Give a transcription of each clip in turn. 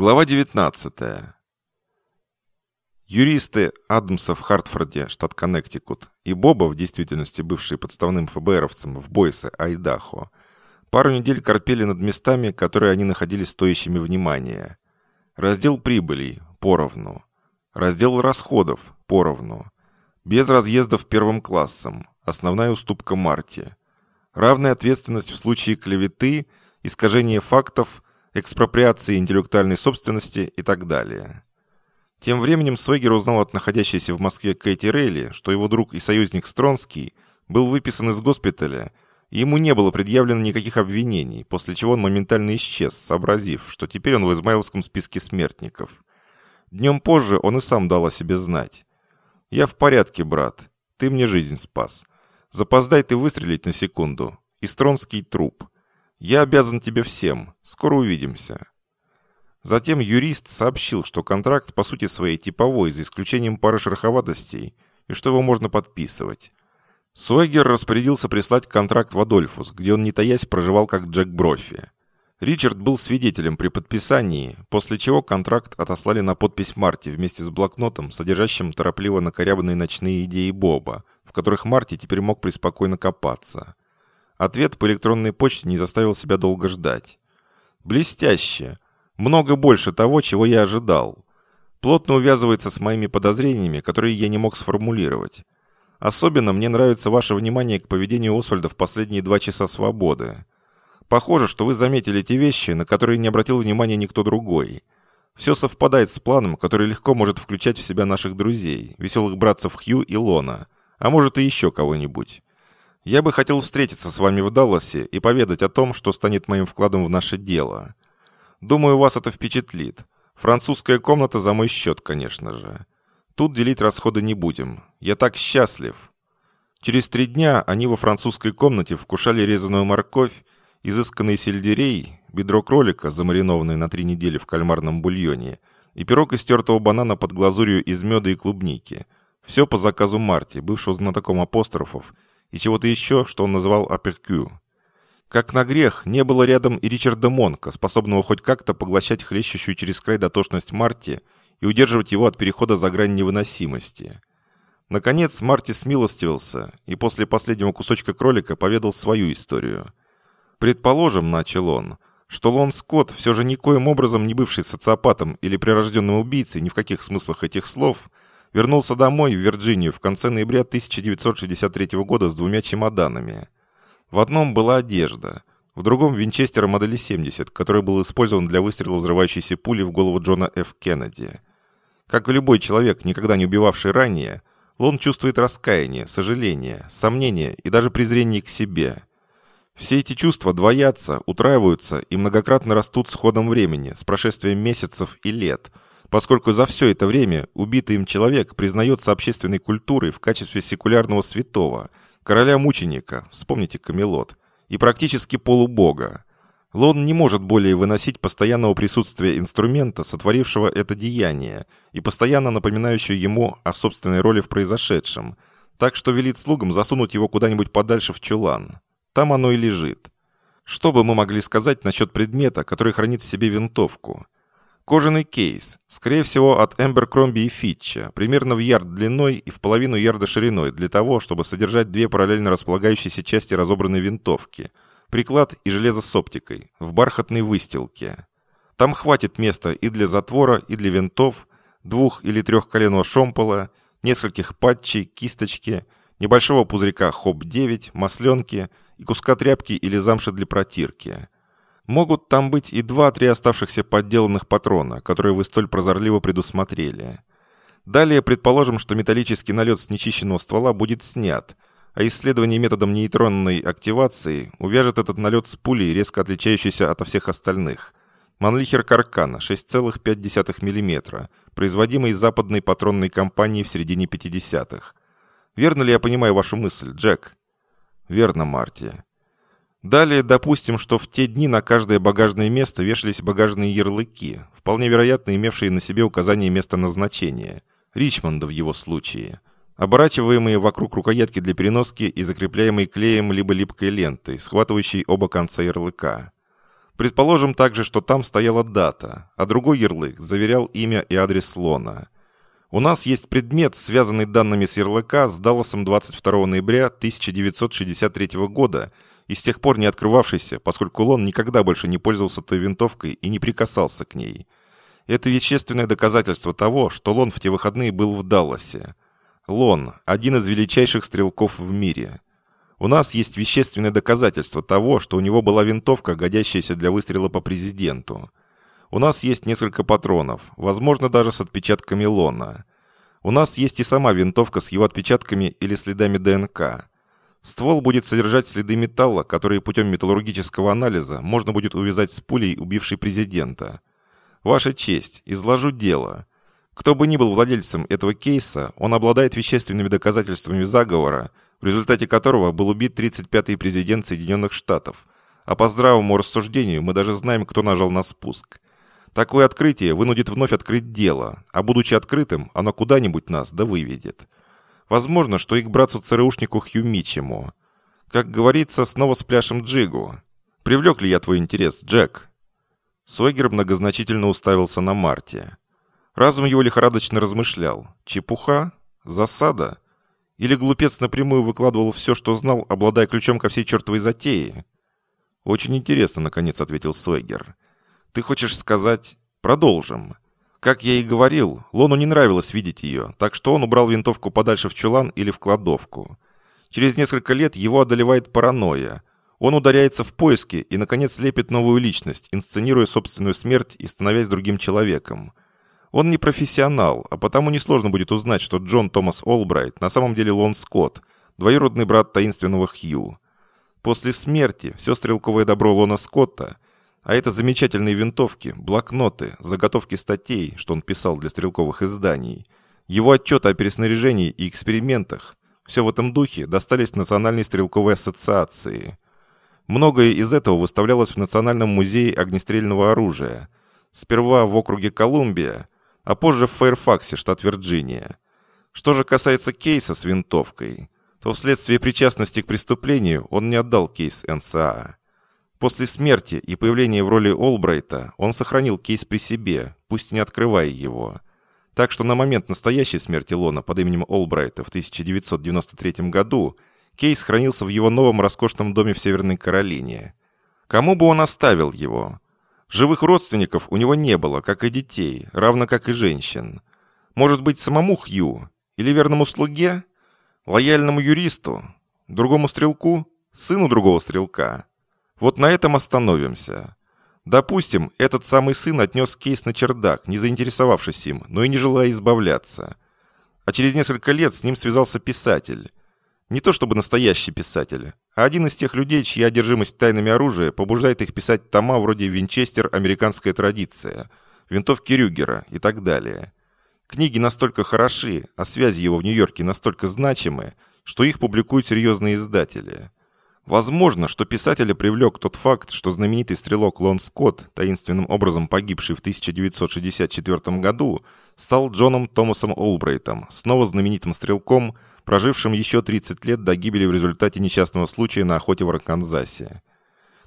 Глава 19. Юристы Адамса в Хартфорде, штат Коннектикут, и Боба, в действительности бывший подставным ФБРовцем в Бойсе, Айдахо, пару недель корпели над местами, которые они находили стоящими внимания. Раздел прибылей – поровну. Раздел расходов – поровну. Без разъездов первым классом – основная уступка Марте. Равная ответственность в случае клеветы, искажения фактов – экспроприации интеллектуальной собственности и так далее. Тем временем Свегер узнал от находящейся в Москве Кэти Рейли, что его друг и союзник Стронский был выписан из госпиталя, и ему не было предъявлено никаких обвинений, после чего он моментально исчез, сообразив, что теперь он в измайловском списке смертников. Днем позже он и сам дал о себе знать. «Я в порядке, брат. Ты мне жизнь спас. Запоздай ты выстрелить на секунду. И Стронский труп. Я обязан тебе всем. Скоро увидимся». Затем юрист сообщил, что контракт по сути своей типовой, за исключением пары шероховатостей, и что его можно подписывать. Сойгер распорядился прислать контракт в Адольфус, где он не таясь проживал как Джек Брофи. Ричард был свидетелем при подписании, после чего контракт отослали на подпись Марти вместе с блокнотом, содержащим торопливо накорябанные ночные идеи Боба, в которых Марти теперь мог преспокойно копаться. Ответ по электронной почте не заставил себя долго ждать. «Блестяще! Много больше того, чего я ожидал. Плотно увязывается с моими подозрениями, которые я не мог сформулировать. Особенно мне нравится ваше внимание к поведению Освальда в последние два часа свободы. Похоже, что вы заметили те вещи, на которые не обратил внимания никто другой. Все совпадает с планом, который легко может включать в себя наших друзей, веселых братцев Хью и Лона, а может и еще кого-нибудь. Я бы хотел встретиться с вами в Далласе и поведать о том, что станет моим вкладом в наше дело. Думаю, вас это впечатлит. Французская комната за мой счет, конечно же. Тут делить расходы не будем. Я так счастлив. Через три дня они во французской комнате вкушали резаную морковь, изысканный сельдерей, бедро кролика, замаринованное на три недели в кальмарном бульоне, и пирог из тертого банана под глазурью из меда и клубники. Все по заказу Марти, бывшего знатоком апострофов, и чего-то еще, что он называл аперкю. Как на грех, не было рядом и Ричарда Монка, способного хоть как-то поглощать хлещущую через край дотошность Марти и удерживать его от перехода за грань невыносимости. Наконец, Марти смилостивился и после последнего кусочка кролика поведал свою историю. «Предположим, — начал он, — что Лон Скотт, все же никоим образом не бывший социопатом или прирожденным убийцей ни в каких смыслах этих слов, вернулся домой в Вирджинию в конце ноября 1963 года с двумя чемоданами. В одном была одежда, в другом винчестер модели 70, который был использован для выстрела взрывающейся пули в голову Джона Ф. Кеннеди. Как и любой человек, никогда не убивавший ранее, Лон чувствует раскаяние, сожаление, сомнение и даже презрение к себе. Все эти чувства двоятся, утраиваются и многократно растут с ходом времени, с прошествием месяцев и лет – поскольку за все это время убитый им человек признается общественной культурой в качестве секулярного святого, короля-мученика, вспомните Камелот, и практически полубога. Лон не может более выносить постоянного присутствия инструмента, сотворившего это деяние, и постоянно напоминающего ему о собственной роли в произошедшем, так что велит слугам засунуть его куда-нибудь подальше в чулан. Там оно и лежит. Что бы мы могли сказать насчет предмета, который хранит в себе винтовку – Кожаный кейс, скорее всего от Эмбер Кромби и Фитча, примерно в ярд длиной и в половину ярда шириной, для того, чтобы содержать две параллельно располагающиеся части разобранной винтовки, приклад и железо с оптикой, в бархатной выстилке. Там хватит места и для затвора, и для винтов, двух- или трехколенного шомпола, нескольких патчей, кисточки, небольшого пузырька ХОП-9, масленки и куска тряпки или замши для протирки – Могут там быть и два-три оставшихся подделанных патрона, которые вы столь прозорливо предусмотрели. Далее предположим, что металлический налет с нечищенного ствола будет снят, а исследование методом нейтронной активации увяжет этот налет с пулей, резко отличающейся от всех остальных. Манлихер Каркана 6,5 мм, производимый западной патронной компанией в середине 50-х. Верно ли я понимаю вашу мысль, Джек? Верно, Марти. Далее допустим, что в те дни на каждое багажное место вешались багажные ярлыки, вполне вероятно имевшие на себе указание места назначения. Ричмонда в его случае. Оборачиваемые вокруг рукоятки для переноски и закрепляемые клеем либо липкой лентой, схватывающей оба конца ярлыка. Предположим также, что там стояла дата, а другой ярлык заверял имя и адрес Лона. У нас есть предмет, связанный данными с ярлыка с Далласом 22 ноября 1963 года и с тех пор не открывавшийся, поскольку Лон никогда больше не пользовался той винтовкой и не прикасался к ней. Это вещественное доказательство того, что Лон в те выходные был в Далласе. Лон – один из величайших стрелков в мире – у нас есть вещественное доказательство того, что у него была винтовка, годящаяся для выстрела по президенту. У нас есть несколько патронов, возможно, даже с отпечатками лона. У нас есть и сама винтовка с его отпечатками или следами ДНК. Ствол будет содержать следы металла, которые путем металлургического анализа можно будет увязать с пулей, убившей президента. Ваша честь, изложу дело. Кто бы ни был владельцем этого кейса, он обладает вещественными доказательствами заговора, в результате которого был убит 35-й президент Соединенных Штатов. А по здравому рассуждению мы даже знаем, кто нажал на спуск. Такое открытие вынудит вновь открыть дело, а будучи открытым, оно куда-нибудь нас да выведет. Возможно, что их братцу-ЦРУшнику Хью Мичему. Как говорится, снова с пляшем Джигу. Привлек ли я твой интерес, Джек?» Сойгер многозначительно уставился на Марте. Разум его лихорадочно размышлял. «Чепуха? Засада?» Или глупец напрямую выкладывал все, что знал, обладая ключом ко всей чертовой затее? «Очень интересно», — наконец ответил Сойгер. «Ты хочешь сказать...» «Продолжим». Как я и говорил, Лону не нравилось видеть ее, так что он убрал винтовку подальше в чулан или в кладовку. Через несколько лет его одолевает паранойя. Он ударяется в поиски и, наконец, лепит новую личность, инсценируя собственную смерть и становясь другим человеком. Он не профессионал, а потому несложно будет узнать, что Джон Томас Олбрайт на самом деле Лон Скотт, двоюродный брат таинственного Хью. После смерти все стрелковое добро Лона Скотта, а это замечательные винтовки, блокноты, заготовки статей, что он писал для стрелковых изданий, его отчеты о переснаряжении и экспериментах, все в этом духе достались Национальной стрелковой ассоциации. Многое из этого выставлялось в Национальном музее огнестрельного оружия. Сперва в округе Колумбия – а позже в Фэрфаксе, штат Вирджиния. Что же касается кейса с винтовкой, то вследствие причастности к преступлению он не отдал кейс НСА. После смерти и появления в роли Олбрайта он сохранил кейс при себе, пусть не открывая его. Так что на момент настоящей смерти Лона под именем Олбрайта в 1993 году кейс хранился в его новом роскошном доме в Северной Каролине. Кому бы он оставил его? Живых родственников у него не было, как и детей, равно как и женщин. Может быть, самому Хью? Или верному слуге? Лояльному юристу? Другому стрелку? Сыну другого стрелка? Вот на этом остановимся. Допустим, этот самый сын отнес кейс на чердак, не заинтересовавшись им, но и не желая избавляться. А через несколько лет с ним связался писатель. Не то чтобы настоящий писатель, а один из тех людей, чья одержимость тайнами оружия побуждает их писать тома вроде «Винчестер. Американская традиция», «Винтовки Рюгера» и так далее. Книги настолько хороши, а связи его в Нью-Йорке настолько значимы, что их публикуют серьезные издатели. Возможно, что писателя привлек тот факт, что знаменитый стрелок Лон Скотт, таинственным образом погибший в 1964 году, стал Джоном Томасом Олбрейтом, снова знаменитым стрелком – прожившим еще 30 лет до гибели в результате несчастного случая на охоте в Арканзасе.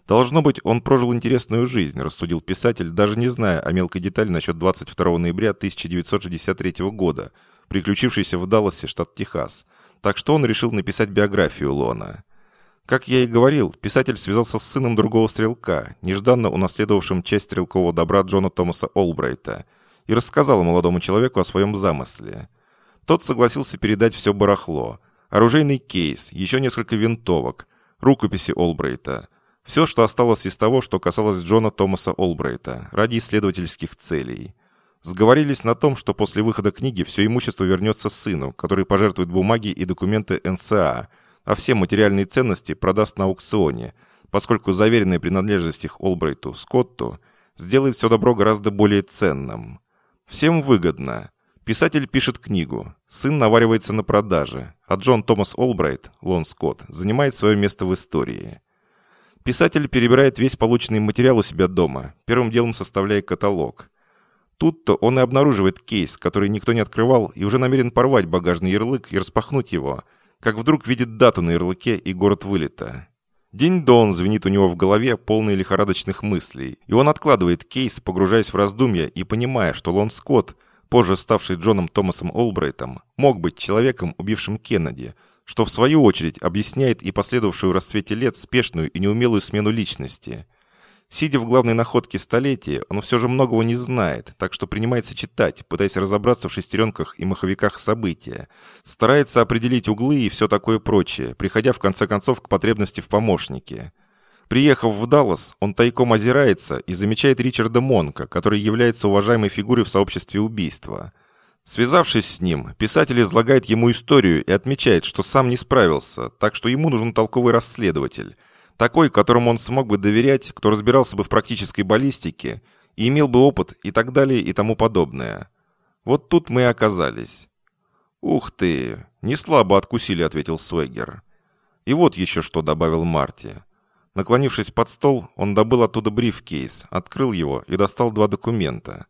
Должно быть, он прожил интересную жизнь, рассудил писатель, даже не зная о мелкой детали насчет 22 ноября 1963 года, приключившейся в Далласе, штат Техас. Так что он решил написать биографию Лона. Как я и говорил, писатель связался с сыном другого стрелка, нежданно унаследовавшим часть стрелкового добра Джона Томаса Олбрайта, и рассказал молодому человеку о своем замысле – тот согласился передать все барахло. Оружейный кейс, еще несколько винтовок, рукописи Олбрейта. Все, что осталось из того, что касалось Джона Томаса Олбрейта, ради исследовательских целей. Сговорились на том, что после выхода книги все имущество вернется сыну, который пожертвует бумаги и документы НСА, а все материальные ценности продаст на аукционе, поскольку заверенная принадлежность их Олбрейту, Скотту, сделает все добро гораздо более ценным. Всем выгодно. Писатель пишет книгу, сын наваривается на продаже, а Джон Томас Олбрайт, Лон Скотт, занимает свое место в истории. Писатель перебирает весь полученный материал у себя дома, первым делом составляя каталог. Тут-то он и обнаруживает кейс, который никто не открывал, и уже намерен порвать багажный ярлык и распахнуть его, как вдруг видит дату на ярлыке и город вылета. День-дон звенит у него в голове, полный лихорадочных мыслей, и он откладывает кейс, погружаясь в раздумья и понимая, что Лон Скотт, позже ставший Джоном Томасом Олбрейтом, мог быть человеком, убившим Кеннеди, что в свою очередь объясняет и последовавшую в расцвете лет спешную и неумелую смену личности. Сидя в главной находке столетия, он все же многого не знает, так что принимается читать, пытаясь разобраться в шестеренках и маховиках события. Старается определить углы и все такое прочее, приходя в конце концов к потребности в помощнике. Приехав в Даллас, он тайком озирается и замечает Ричарда Монка, который является уважаемой фигурой в сообществе убийства. Связавшись с ним, писатель излагает ему историю и отмечает, что сам не справился, так что ему нужен толковый расследователь – такой, которому он смог бы доверять, кто разбирался бы в практической баллистике и имел бы опыт и так далее и тому подобное. Вот тут мы и оказались. «Ух ты! Не слабо откусили», — ответил Свегер. «И вот еще что», — добавил Марти. Наклонившись под стол, он добыл оттуда брифкейс, открыл его и достал два документа.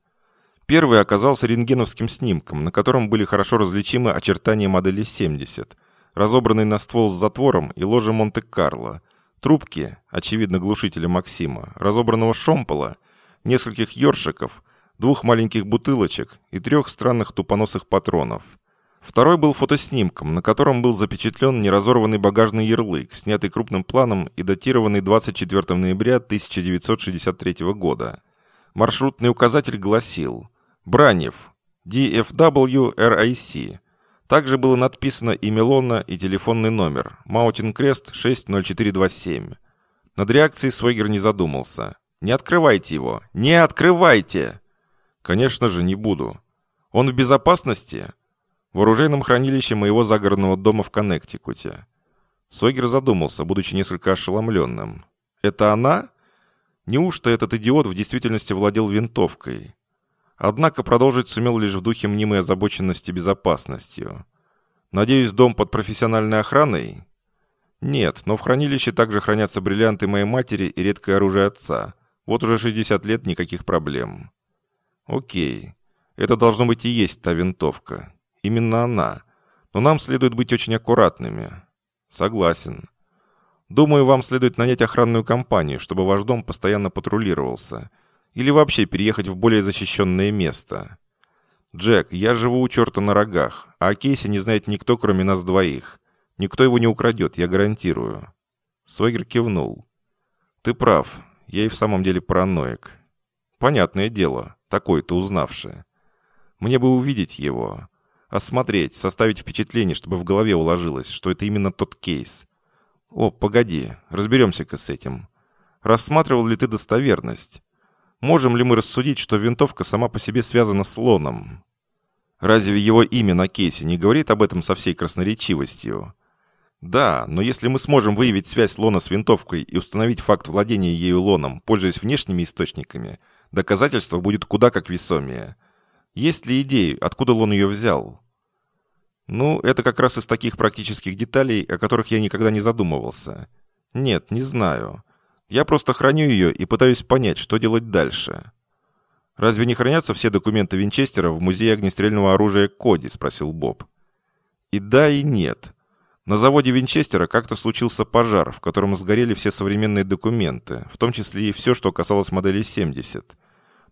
Первый оказался рентгеновским снимком, на котором были хорошо различимы очертания модели 70, разобранный на ствол с затвором и ложе Монте-Карло, Трубки, очевидно глушителя Максима, разобранного шомпола, нескольких ёршиков, двух маленьких бутылочек и трех странных тупоносых патронов. Второй был фотоснимком, на котором был запечатлен неразорванный багажный ярлык, снятый крупным планом и датированный 24 ноября 1963 года. Маршрутный указатель гласил «Бранев, DFW RIC, также было надписано имя Лона и телефонный номер Маутин Крест 60427. Над реакцией Свегер не задумался. «Не открывайте его! Не открывайте!» «Конечно же, не буду. Он в безопасности?» «В оружейном хранилище моего загородного дома в Коннектикуте». Свегер задумался, будучи несколько ошеломленным. «Это она?» Неужто этот идиот в действительности владел винтовкой? Однако продолжить сумел лишь в духе мнимой озабоченности безопасностью. «Надеюсь, дом под профессиональной охраной?» «Нет, но в хранилище также хранятся бриллианты моей матери и редкое оружие отца. Вот уже 60 лет никаких проблем». «Окей. Это должно быть и есть та винтовка. Именно она. Но нам следует быть очень аккуратными». «Согласен. Думаю, вам следует нанять охранную компанию, чтобы ваш дом постоянно патрулировался» Или вообще переехать в более защищенное место. Джек, я живу у черта на рогах, а о Кейсе не знает никто, кроме нас двоих. Никто его не украдет, я гарантирую». Свегер кивнул. «Ты прав. Я и в самом деле параноик. Понятное дело, такой-то узнавший. Мне бы увидеть его. Осмотреть, составить впечатление, чтобы в голове уложилось, что это именно тот кейс. О, погоди, разберемся-ка с этим. Рассматривал ли ты достоверность? Можем ли мы рассудить, что винтовка сама по себе связана с Лоном? Разве его имя на кейсе не говорит об этом со всей красноречивостью? Да, но если мы сможем выявить связь Лона с винтовкой и установить факт владения ею Лоном, пользуясь внешними источниками, доказательство будет куда как весомее. Есть ли идеи, откуда Лон ее взял? Ну, это как раз из таких практических деталей, о которых я никогда не задумывался. Нет, не знаю. Я просто храню ее и пытаюсь понять, что делать дальше. Разве не хранятся все документы Винчестера в музее огнестрельного оружия Коди, спросил Боб. И да, и нет. На заводе Винчестера как-то случился пожар, в котором сгорели все современные документы, в том числе и все, что касалось модели 70.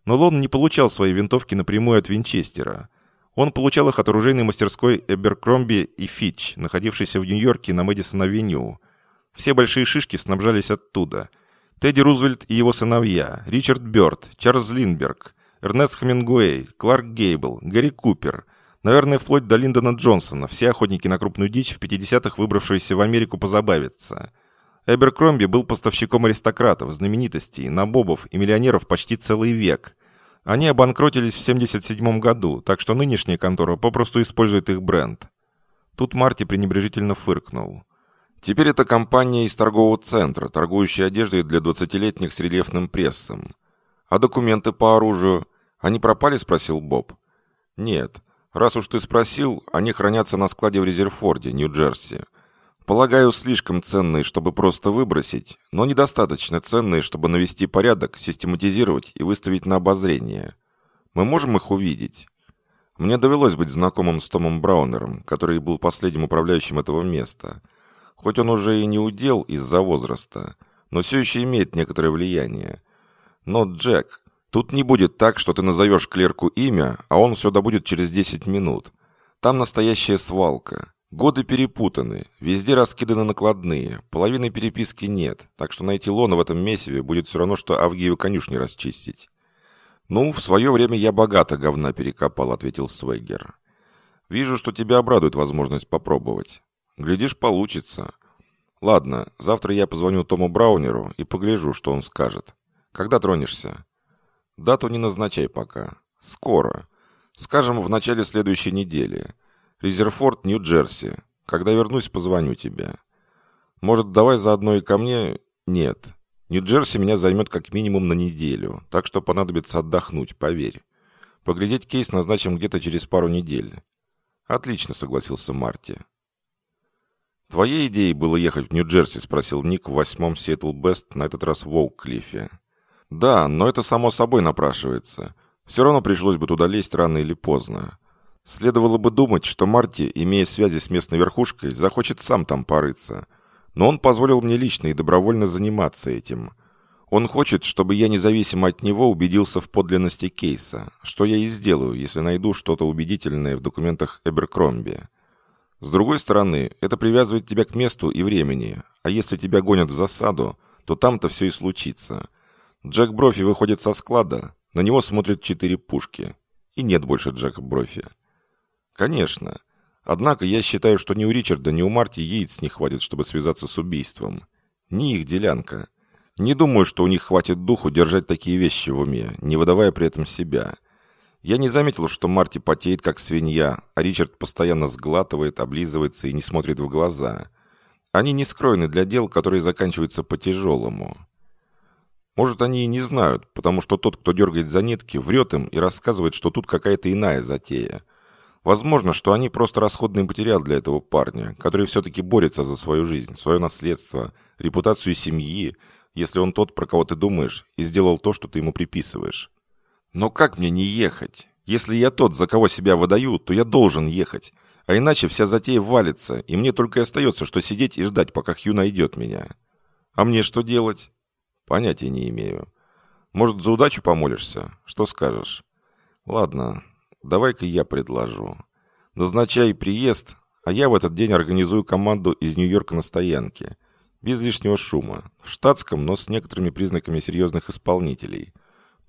Но Лон не получал свои винтовки напрямую от Винчестера. Он получал их от оружейной мастерской Эберкромби и Фитч, находившейся в Нью-Йорке на Мэдисон-авеню. Все большие шишки снабжались оттуда – Тедди Рузвельт и его сыновья, Ричард Бёрд, Чарльз Линдберг, Эрнест Хемингуэй, Кларк Гейбл, Гарри Купер, наверное, вплоть до Линдона Джонсона, все охотники на крупную дичь в 50-х, выбравшиеся в Америку позабавиться. Эберкромби был поставщиком аристократов, знаменитостей, набобов и миллионеров почти целый век. Они обанкротились в 77 году, так что нынешняя контора попросту использует их бренд. Тут Марти пренебрежительно фыркнул. Теперь это компания из торгового центра, торгующая одеждой для 20-летних с рельефным прессом. А документы по оружию? Они пропали, спросил Боб. Нет. Раз уж ты спросил, они хранятся на складе в Резерфорде, Нью-Джерси. Полагаю, слишком ценные, чтобы просто выбросить, но недостаточно ценные, чтобы навести порядок, систематизировать и выставить на обозрение. Мы можем их увидеть? Мне довелось быть знакомым с Томом Браунером, который был последним управляющим этого места – Хоть он уже и не удел из-за возраста, но все еще имеет некоторое влияние. Но, Джек, тут не будет так, что ты назовешь клерку имя, а он все добудет через 10 минут. Там настоящая свалка. Годы перепутаны, везде раскиданы накладные, половины переписки нет, так что найти лона в этом месиве будет все равно, что Авгию конюшни расчистить. «Ну, в свое время я богато говна перекопал», — ответил Свегер. «Вижу, что тебя обрадует возможность попробовать. Глядишь, получится. Ладно, завтра я позвоню Тому Браунеру и погляжу, что он скажет. Когда тронешься?» «Дату не назначай пока. Скоро. Скажем, в начале следующей недели». Резерфорд, Нью-Джерси. Когда вернусь, позвоню тебе. Может, давай заодно и ко мне? Нет. Нью-Джерси меня займет как минимум на неделю, так что понадобится отдохнуть, поверь. Поглядеть кейс назначим где-то через пару недель. Отлично, согласился Марти. Твоей идеей было ехать в Нью-Джерси, спросил Ник в восьмом Сиэтл Бест, на этот раз в Оук-Клиффе. Да, но это само собой напрашивается. Все равно пришлось бы туда лезть рано или поздно. Следовало бы думать, что Марти, имея связи с местной верхушкой, захочет сам там порыться. Но он позволил мне лично и добровольно заниматься этим. Он хочет, чтобы я независимо от него убедился в подлинности кейса, что я и сделаю, если найду что-то убедительное в документах Эберкромби. С другой стороны, это привязывает тебя к месту и времени, а если тебя гонят в засаду, то там-то все и случится. Джек Брофи выходит со склада, на него смотрят четыре пушки. И нет больше Джека Брофи. Конечно. Однако я считаю, что ни у Ричарда, ни у Марти яиц не хватит, чтобы связаться с убийством. Не их делянка. Не думаю, что у них хватит духу держать такие вещи в уме, не выдавая при этом себя. Я не заметил, что Марти потеет, как свинья, а Ричард постоянно сглатывает, облизывается и не смотрит в глаза. Они не скроены для дел, которые заканчиваются по-тяжелому. Может, они и не знают, потому что тот, кто дергает за нитки, врет им и рассказывает, что тут какая-то иная затея. Возможно, что они просто расходный материал для этого парня, который все-таки борется за свою жизнь, свое наследство, репутацию семьи, если он тот, про кого ты думаешь, и сделал то, что ты ему приписываешь. Но как мне не ехать? Если я тот, за кого себя выдаю, то я должен ехать. А иначе вся затея валится, и мне только и остается, что сидеть и ждать, пока Хью найдет меня. А мне что делать? Понятия не имею. Может, за удачу помолишься? Что скажешь? Ладно, давай-ка я предложу. Назначай приезд, а я в этот день организую команду из Нью-Йорка на стоянке. Без лишнего шума. В штатском, но с некоторыми признаками серьезных исполнителей.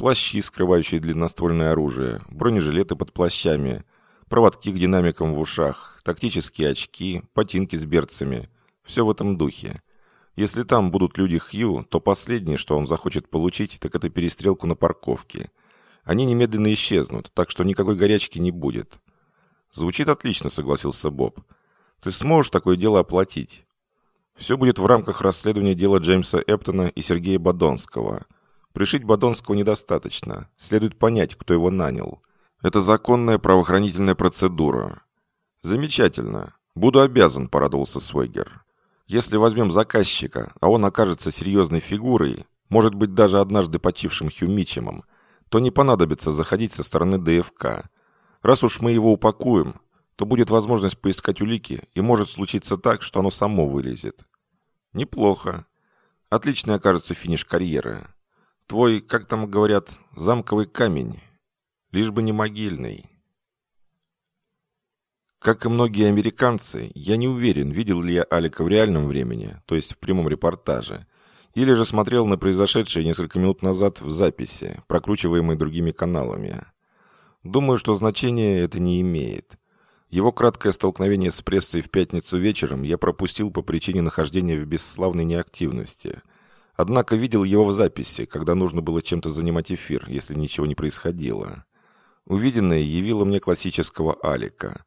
Плащи, скрывающие длинноствольное оружие, бронежилеты под плащами, проводки к динамикам в ушах, тактические очки, ботинки с берцами. Все в этом духе. Если там будут люди Хью, то последнее, что он захочет получить, так это перестрелку на парковке. Они немедленно исчезнут, так что никакой горячки не будет. Звучит отлично, согласился Боб. Ты сможешь такое дело оплатить? Все будет в рамках расследования дела Джеймса Эптона и Сергея Бадонского. Пришить Бадонского недостаточно. Следует понять, кто его нанял. Это законная правоохранительная процедура. Замечательно. Буду обязан, порадовался Свегер. Если возьмем заказчика, а он окажется серьезной фигурой, может быть даже однажды почившим Хью Митчемом, то не понадобится заходить со стороны ДФК. Раз уж мы его упакуем, то будет возможность поискать улики, и может случиться так, что оно само вылезет. Неплохо. Отличный окажется финиш карьеры. Твой, как там говорят, замковый камень. Лишь бы не могильный. Как и многие американцы, я не уверен, видел ли я Алика в реальном времени, то есть в прямом репортаже, или же смотрел на произошедшее несколько минут назад в записи, прокручиваемой другими каналами. Думаю, что значения это не имеет. Его краткое столкновение с прессой в пятницу вечером я пропустил по причине нахождения в бесславной неактивности. Однако видел его в записи, когда нужно было чем-то занимать эфир, если ничего не происходило. Увиденное явило мне классического Алика.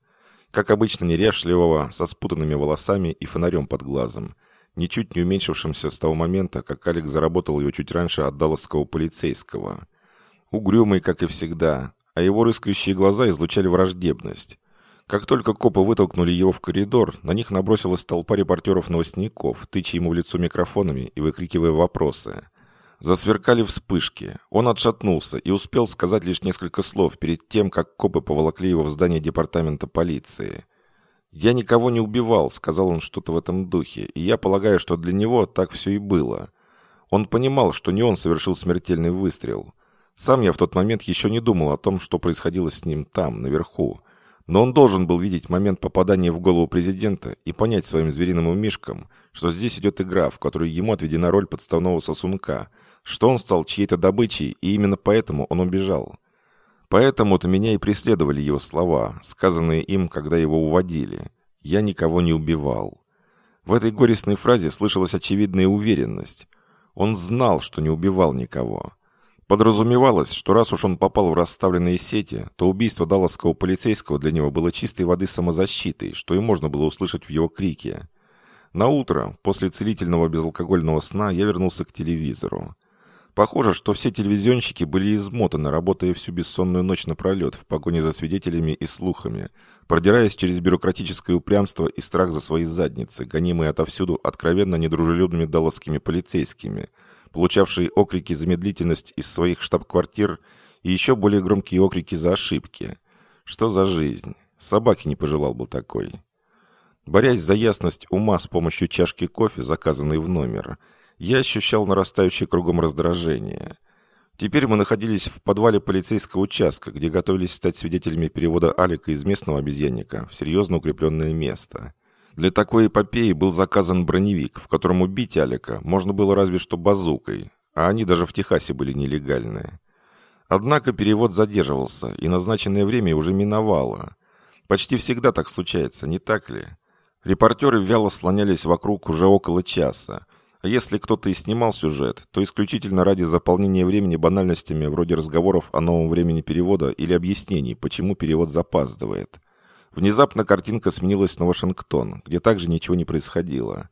Как обычно неряшливого, со спутанными волосами и фонарем под глазом – ничуть не уменьшившимся с того момента, как Алик заработал ее чуть раньше от далласского полицейского. Угрюмый, как и всегда, а его рыскающие глаза излучали враждебность. Как только копы вытолкнули его в коридор, на них набросилась толпа репортеров-новостников, тыча ему в лицо микрофонами и выкрикивая вопросы. Засверкали вспышки. Он отшатнулся и успел сказать лишь несколько слов перед тем, как копы поволокли его в здание департамента полиции. «Я никого не убивал», — сказал он что-то в этом духе, и я полагаю, что для него так все и было. Он понимал, что не он совершил смертельный выстрел. Сам я в тот момент еще не думал о том, что происходило с ним там, наверху. Но он должен был видеть момент попадания в голову президента и понять своим звериным умишкам, что здесь идет игра, в которой ему отведена роль подставного сосунка, что он стал чьей-то добычей, и именно поэтому он убежал. Поэтому-то меня и преследовали его слова, сказанные им, когда его уводили. «Я никого не убивал». В этой горестной фразе слышалась очевидная уверенность. Он знал, что не убивал никого. Подразумевалось, что раз уж он попал в расставленные сети, то убийство далласского полицейского для него было чистой воды самозащитой, что и можно было услышать в его крике. На утро, после целительного безалкогольного сна, я вернулся к телевизору. Похоже, что все телевизионщики были измотаны, работая всю бессонную ночь напролет в погоне за свидетелями и слухами, продираясь через бюрократическое упрямство и страх за свои задницы, гонимые отовсюду откровенно недружелюбными далласскими полицейскими – получавшие окрики за медлительность из своих штаб-квартир и еще более громкие окрики за ошибки. Что за жизнь? Собаки не пожелал бы такой. Борясь за ясность ума с помощью чашки кофе, заказанной в номер, я ощущал нарастающее кругом раздражение. Теперь мы находились в подвале полицейского участка, где готовились стать свидетелями перевода Алика из местного обезьянника в серьезно укрепленное место. Для такой эпопеи был заказан броневик, в котором убить Алика можно было разве что базукой, а они даже в Техасе были нелегальные. Однако перевод задерживался, и назначенное время уже миновало. Почти всегда так случается, не так ли? Репортеры вяло слонялись вокруг уже около часа, а если кто-то и снимал сюжет, то исключительно ради заполнения времени банальностями вроде разговоров о новом времени перевода или объяснений, почему перевод запаздывает. Внезапно картинка сменилась на Вашингтон, где также ничего не происходило.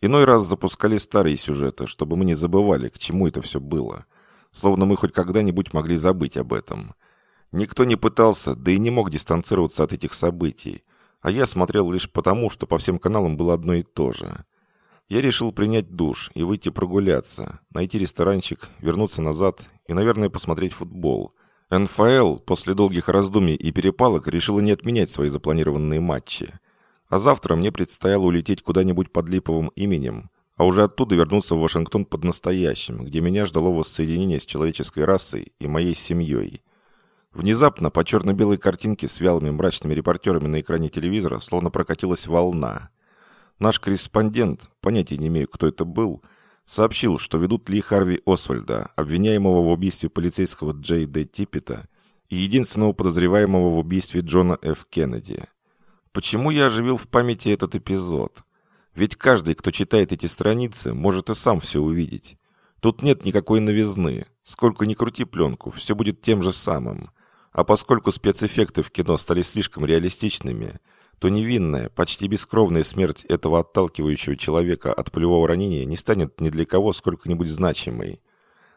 Иной раз запускали старые сюжеты, чтобы мы не забывали, к чему это все было. Словно мы хоть когда-нибудь могли забыть об этом. Никто не пытался, да и не мог дистанцироваться от этих событий. А я смотрел лишь потому, что по всем каналам было одно и то же. Я решил принять душ и выйти прогуляться, найти ресторанчик, вернуться назад и, наверное, посмотреть футбол – НФЛ после долгих раздумий и перепалок решила не отменять свои запланированные матчи. А завтра мне предстояло улететь куда-нибудь под липовым именем, а уже оттуда вернуться в Вашингтон под настоящим, где меня ждало воссоединение с человеческой расой и моей семьей. Внезапно по черно-белой картинке с вялыми мрачными репортерами на экране телевизора словно прокатилась волна. Наш корреспондент, понятия не имею, кто это был, — сообщил, что ведут Ли Харви Освальда, обвиняемого в убийстве полицейского Джей Д. Типпета и единственного подозреваемого в убийстве Джона Ф. Кеннеди. Почему я оживил в памяти этот эпизод? Ведь каждый, кто читает эти страницы, может и сам все увидеть. Тут нет никакой новизны. Сколько ни крути пленку, все будет тем же самым. А поскольку спецэффекты в кино стали слишком реалистичными – то невинная, почти бескровная смерть этого отталкивающего человека от пулевого ранения не станет ни для кого сколько-нибудь значимой.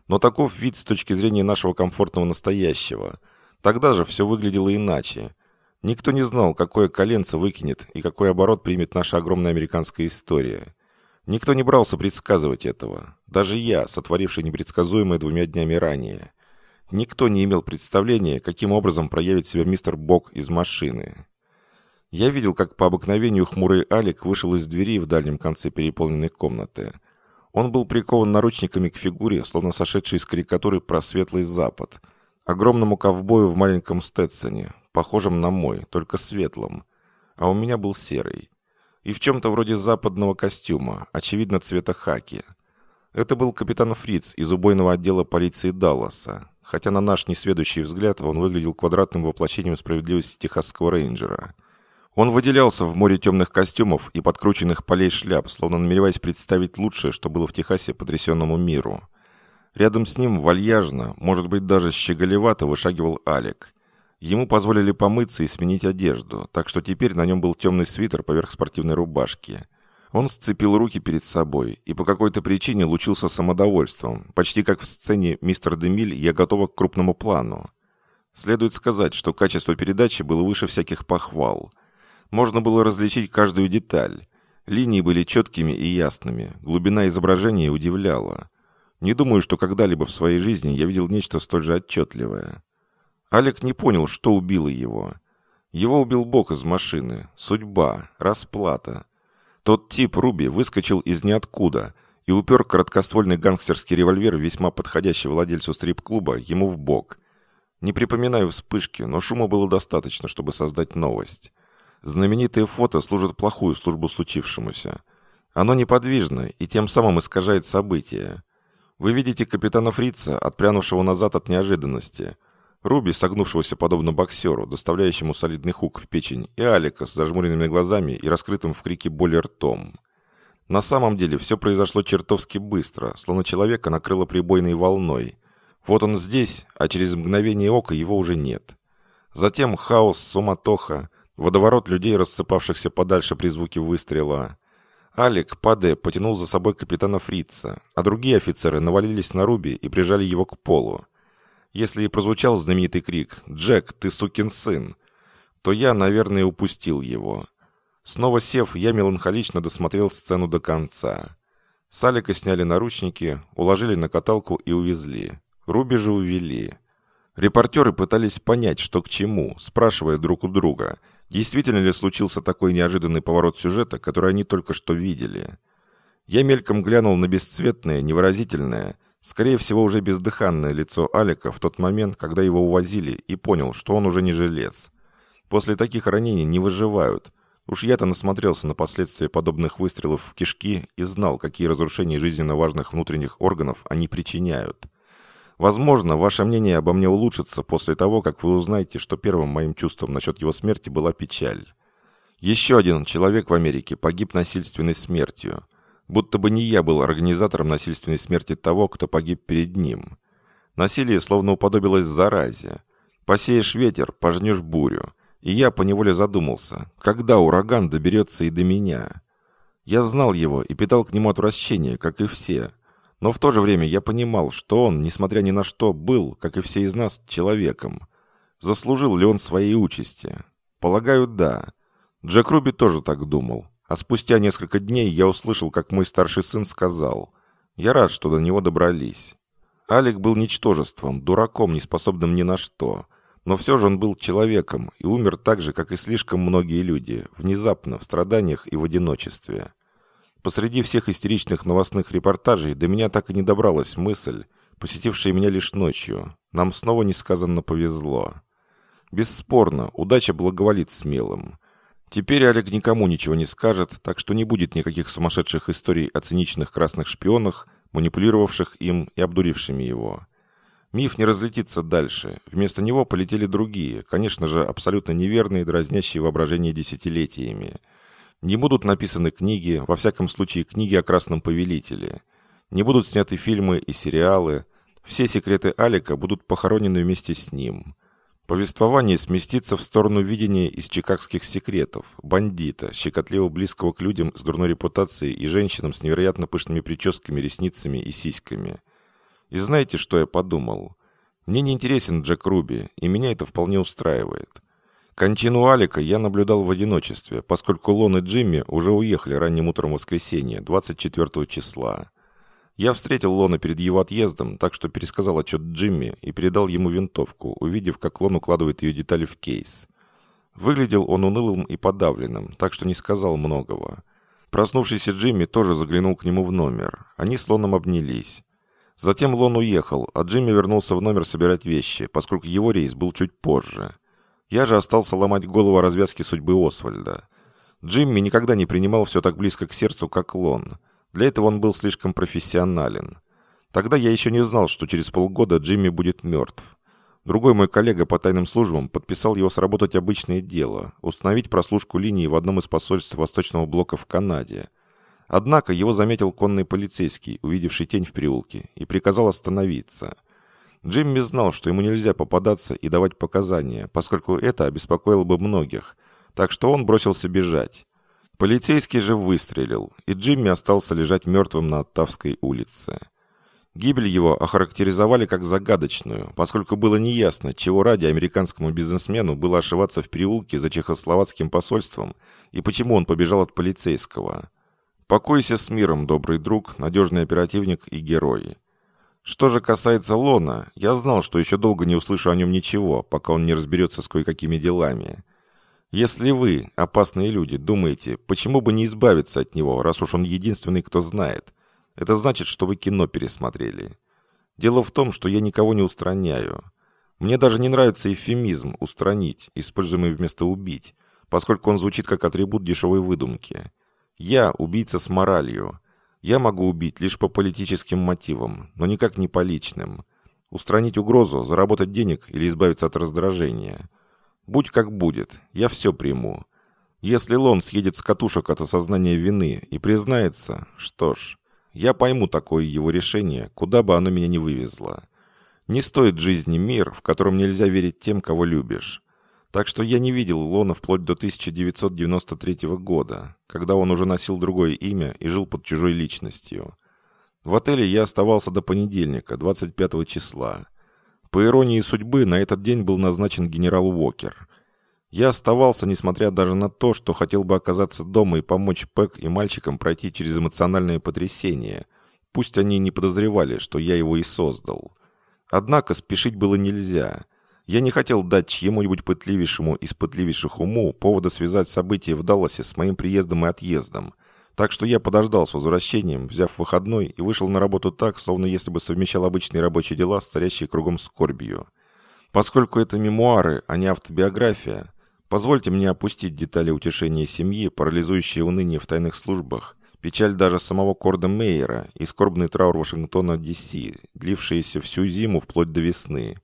Но таков вид с точки зрения нашего комфортного настоящего. Тогда же все выглядело иначе. Никто не знал, какое коленце выкинет и какой оборот примет наша огромная американская история. Никто не брался предсказывать этого. Даже я, сотворивший непредсказуемое двумя днями ранее. Никто не имел представления, каким образом проявит себя мистер Бок из машины. Я видел, как по обыкновению хмурый Алик вышел из двери в дальнем конце переполненной комнаты. Он был прикован наручниками к фигуре, словно сошедший из карикатуры про светлый запад. Огромному ковбою в маленьком Стетсоне, похожем на мой, только светлым. А у меня был серый. И в чем-то вроде западного костюма, очевидно цвета хаки. Это был капитан Фриц из убойного отдела полиции Далласа, хотя на наш несведущий взгляд он выглядел квадратным воплощением справедливости техасского рейнджера – он выделялся в море темных костюмов и подкрученных полей шляп, словно намереваясь представить лучшее, что было в Техасе потрясенному миру. Рядом с ним вальяжно, может быть даже щеголевато, вышагивал Алек. Ему позволили помыться и сменить одежду, так что теперь на нем был темный свитер поверх спортивной рубашки. Он сцепил руки перед собой и по какой-то причине лучился самодовольством, почти как в сцене «Мистер Демиль. Я готова к крупному плану». Следует сказать, что качество передачи было выше всяких похвал – можно было различить каждую деталь. Линии были четкими и ясными, глубина изображения удивляла. Не думаю, что когда-либо в своей жизни я видел нечто столь же отчетливое. Алек не понял, что убило его. Его убил Бог из машины. Судьба. Расплата. Тот тип Руби выскочил из ниоткуда и упер короткоствольный гангстерский револьвер, весьма подходящий владельцу стрип-клуба, ему в бок. Не припоминаю вспышки, но шума было достаточно, чтобы создать новость. Знаменитые фото служат плохую службу случившемуся. Оно неподвижно и тем самым искажает события. Вы видите капитана Фрица, отпрянувшего назад от неожиданности. Руби, согнувшегося подобно боксеру, доставляющему солидный хук в печень, и Алика с зажмуренными глазами и раскрытым в крике боли ртом. На самом деле все произошло чертовски быстро, словно человека накрыло прибойной волной. Вот он здесь, а через мгновение ока его уже нет. Затем хаос, суматоха, водоворот людей, рассыпавшихся подальше при звуке выстрела. Алик, падая, потянул за собой капитана Фрица, а другие офицеры навалились на Руби и прижали его к полу. Если и прозвучал знаменитый крик «Джек, ты сукин сын!», то я, наверное, упустил его. Снова сев, я меланхолично досмотрел сцену до конца. С Алика сняли наручники, уложили на каталку и увезли. Руби же увели. Репортеры пытались понять, что к чему, спрашивая друг у друга – Действительно ли случился такой неожиданный поворот сюжета, который они только что видели? Я мельком глянул на бесцветное, невыразительное, скорее всего уже бездыханное лицо Алика в тот момент, когда его увозили, и понял, что он уже не жилец. После таких ранений не выживают. Уж я-то насмотрелся на последствия подобных выстрелов в кишки и знал, какие разрушения жизненно важных внутренних органов они причиняют. Возможно, ваше мнение обо мне улучшится после того, как вы узнаете, что первым моим чувством насчет его смерти была печаль. Еще один человек в Америке погиб насильственной смертью. Будто бы не я был организатором насильственной смерти того, кто погиб перед ним. Насилие словно уподобилось заразе. Посеешь ветер, пожнешь бурю. И я поневоле задумался, когда ураган доберется и до меня. Я знал его и питал к нему отвращение, как и все. Но в то же время я понимал, что он, несмотря ни на что, был, как и все из нас, человеком. Заслужил ли он своей участи? Полагаю, да. Джек Руби тоже так думал. А спустя несколько дней я услышал, как мой старший сын сказал. Я рад, что до него добрались. Алик был ничтожеством, дураком, неспособным ни на что. Но все же он был человеком и умер так же, как и слишком многие люди, внезапно, в страданиях и в одиночестве. Посреди всех истеричных новостных репортажей до меня так и не добралась мысль, посетившая меня лишь ночью. Нам снова несказанно повезло. Бесспорно, удача благоволит смелым. Теперь Олег никому ничего не скажет, так что не будет никаких сумасшедших историй о циничных красных шпионах, манипулировавших им и обдурившими его. Миф не разлетится дальше. Вместо него полетели другие, конечно же, абсолютно неверные, дразнящие воображение десятилетиями – не будут написаны книги, во всяком случае книги о Красном Повелителе. Не будут сняты фильмы и сериалы. Все секреты Алика будут похоронены вместе с ним. Повествование сместится в сторону видения из чикагских секретов, бандита, щекотливо близкого к людям с дурной репутацией и женщинам с невероятно пышными прическами, ресницами и сиськами. И знаете, что я подумал? Мне не интересен Джек Руби, и меня это вполне устраивает. Кончину Алика я наблюдал в одиночестве, поскольку Лон и Джимми уже уехали ранним утром воскресенья, 24 числа. Я встретил Лона перед его отъездом, так что пересказал отчет Джимми и передал ему винтовку, увидев, как Лон укладывает ее детали в кейс. Выглядел он унылым и подавленным, так что не сказал многого. Проснувшийся Джимми тоже заглянул к нему в номер. Они с Лоном обнялись. Затем Лон уехал, а Джимми вернулся в номер собирать вещи, поскольку его рейс был чуть позже. Я же остался ломать голову о развязке судьбы Освальда. Джимми никогда не принимал все так близко к сердцу, как Лон. Для этого он был слишком профессионален. Тогда я еще не знал, что через полгода Джимми будет мертв. Другой мой коллега по тайным службам подписал его сработать обычное дело – установить прослушку линии в одном из посольств Восточного блока в Канаде. Однако его заметил конный полицейский, увидевший тень в переулке, и приказал остановиться – Джимми знал, что ему нельзя попадаться и давать показания, поскольку это обеспокоило бы многих, так что он бросился бежать. Полицейский же выстрелил, и Джимми остался лежать мертвым на Оттавской улице. Гибель его охарактеризовали как загадочную, поскольку было неясно, чего ради американскому бизнесмену было ошиваться в переулке за чехословацким посольством и почему он побежал от полицейского. «Покойся с миром, добрый друг, надежный оперативник и герой». Что же касается Лона, я знал, что еще долго не услышу о нем ничего, пока он не разберется с кое-какими делами. Если вы, опасные люди, думаете, почему бы не избавиться от него, раз уж он единственный, кто знает, это значит, что вы кино пересмотрели. Дело в том, что я никого не устраняю. Мне даже не нравится эвфемизм «устранить», используемый вместо «убить», поскольку он звучит как атрибут дешевой выдумки. Я убийца с моралью. Я могу убить лишь по политическим мотивам, но никак не по личным. Устранить угрозу, заработать денег или избавиться от раздражения. Будь как будет, я все приму. Если Лон съедет с катушек от осознания вины и признается, что ж, я пойму такое его решение, куда бы оно меня ни вывезло. Не стоит жизни мир, в котором нельзя верить тем, кого любишь. Так что я не видел Лона вплоть до 1993 года, когда он уже носил другое имя и жил под чужой личностью. В отеле я оставался до понедельника, 25 числа. По иронии судьбы, на этот день был назначен генерал Уокер. Я оставался, несмотря даже на то, что хотел бы оказаться дома и помочь Пэк и мальчикам пройти через эмоциональное потрясение. Пусть они не подозревали, что я его и создал. Однако спешить было нельзя. Я не хотел дать чьему-нибудь пытливейшему из пытливейших уму повода связать события в Далласе с моим приездом и отъездом. Так что я подождал с возвращением, взяв выходной, и вышел на работу так, словно если бы совмещал обычные рабочие дела с царящей кругом скорбью. Поскольку это мемуары, а не автобиография, позвольте мне опустить детали утешения семьи, парализующие уныние в тайных службах, печаль даже самого Корда Мейера и скорбный траур Вашингтона, Д.С., длившиеся всю зиму вплоть до весны.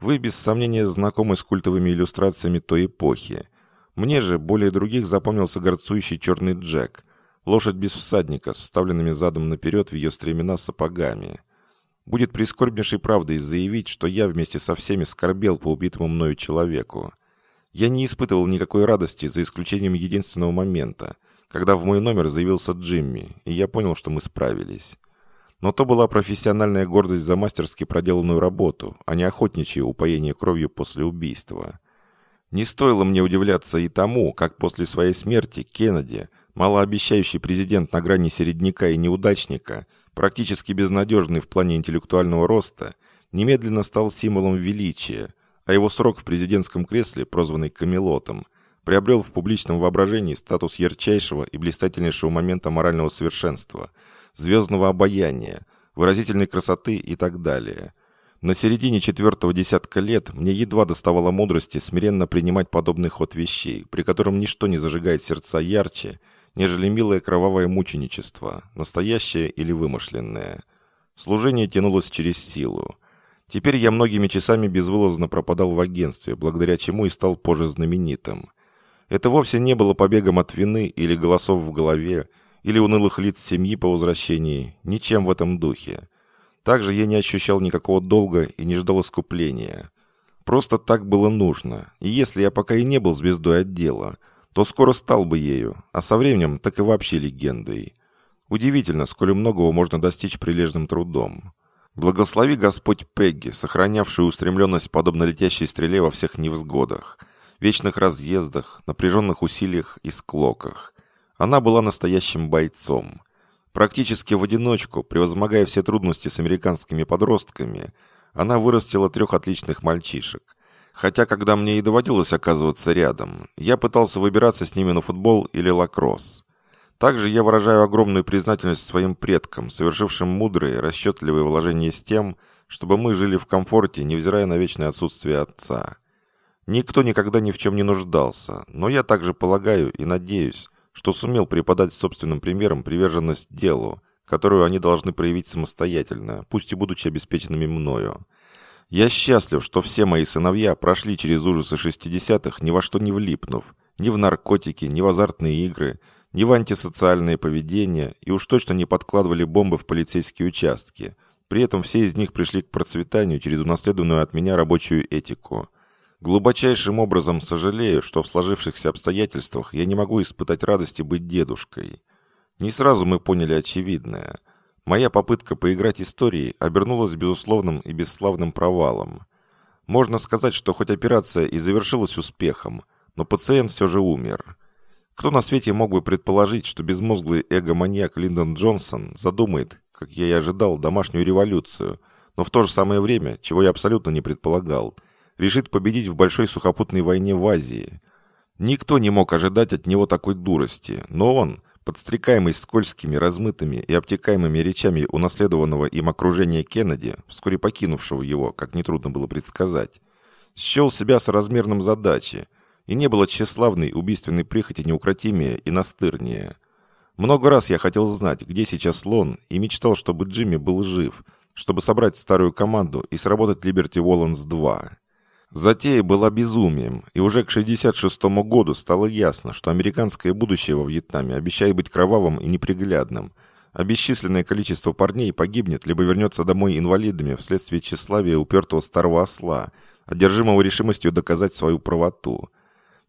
Вы, без сомнения, знакомы с культовыми иллюстрациями той эпохи. Мне же более других запомнился горцующий черный Джек, лошадь без всадника, с вставленными задом наперед в ее стремена сапогами. Будет прискорбнейшей правдой заявить, что я вместе со всеми скорбел по убитому мною человеку. Я не испытывал никакой радости, за исключением единственного момента, когда в мой номер заявился Джимми, и я понял, что мы справились. Но то была профессиональная гордость за мастерски проделанную работу, а не охотничье упоение кровью после убийства. Не стоило мне удивляться и тому, как после своей смерти Кеннеди, малообещающий президент на грани середняка и неудачника, практически безнадежный в плане интеллектуального роста, немедленно стал символом величия, а его срок в президентском кресле, прозванный Камелотом, приобрел в публичном воображении статус ярчайшего и блистательнейшего момента морального совершенства – звездного обаяния, выразительной красоты и так далее. На середине четвертого десятка лет мне едва доставало мудрости смиренно принимать подобный ход вещей, при котором ничто не зажигает сердца ярче, нежели милое кровавое мученичество, настоящее или вымышленное. Служение тянулось через силу. Теперь я многими часами безвылазно пропадал в агентстве, благодаря чему и стал позже знаменитым. Это вовсе не было побегом от вины или голосов в голове, или унылых лиц семьи по возвращении, ничем в этом духе. Также я не ощущал никакого долга и не ждал искупления. Просто так было нужно, и если я пока и не был звездой отдела, то скоро стал бы ею, а со временем так и вообще легендой. Удивительно, сколь многого можно достичь прилежным трудом. Благослови Господь Пегги, сохранявшую устремленность подобно летящей стреле во всех невзгодах, вечных разъездах, напряженных усилиях и склоках. Она была настоящим бойцом. Практически в одиночку, превозмогая все трудности с американскими подростками, она вырастила трех отличных мальчишек. Хотя, когда мне и доводилось оказываться рядом, я пытался выбираться с ними на футбол или лакросс. Также я выражаю огромную признательность своим предкам, совершившим мудрые, расчетливые вложения с тем, чтобы мы жили в комфорте, невзирая на вечное отсутствие отца. Никто никогда ни в чем не нуждался, но я также полагаю и надеюсь, что сумел преподать собственным примером приверженность делу, которую они должны проявить самостоятельно, пусть и будучи обеспеченными мною. Я счастлив, что все мои сыновья прошли через ужасы 60-х, ни во что не влипнув, ни в наркотики, ни в азартные игры, ни в антисоциальное поведение, и уж точно не подкладывали бомбы в полицейские участки. При этом все из них пришли к процветанию через унаследованную от меня рабочую этику – Глубочайшим образом сожалею, что в сложившихся обстоятельствах я не могу испытать радости быть дедушкой. Не сразу мы поняли очевидное. Моя попытка поиграть историей обернулась безусловным и бесславным провалом. Можно сказать, что хоть операция и завершилась успехом, но пациент все же умер. Кто на свете мог бы предположить, что безмозглый эго-маньяк Линдон Джонсон задумает, как я и ожидал, домашнюю революцию, но в то же самое время, чего я абсолютно не предполагал – решит победить в большой сухопутной войне в Азии. Никто не мог ожидать от него такой дурости, но он, подстрекаемый скользкими, размытыми и обтекаемыми речами унаследованного им окружения Кеннеди, вскоре покинувшего его, как нетрудно было предсказать, счел себя соразмерным задачи, и не было тщеславной убийственной прихоти неукротимее и настырнее. Много раз я хотел знать, где сейчас Лон, и мечтал, чтобы Джимми был жив, чтобы собрать старую команду и сработать Liberty Wallens 2. Затея была безумием, и уже к 66 году стало ясно, что американское будущее во Вьетнаме обещает быть кровавым и неприглядным, а бесчисленное количество парней погибнет, либо вернется домой инвалидами вследствие тщеславия упертого старого осла, одержимого решимостью доказать свою правоту.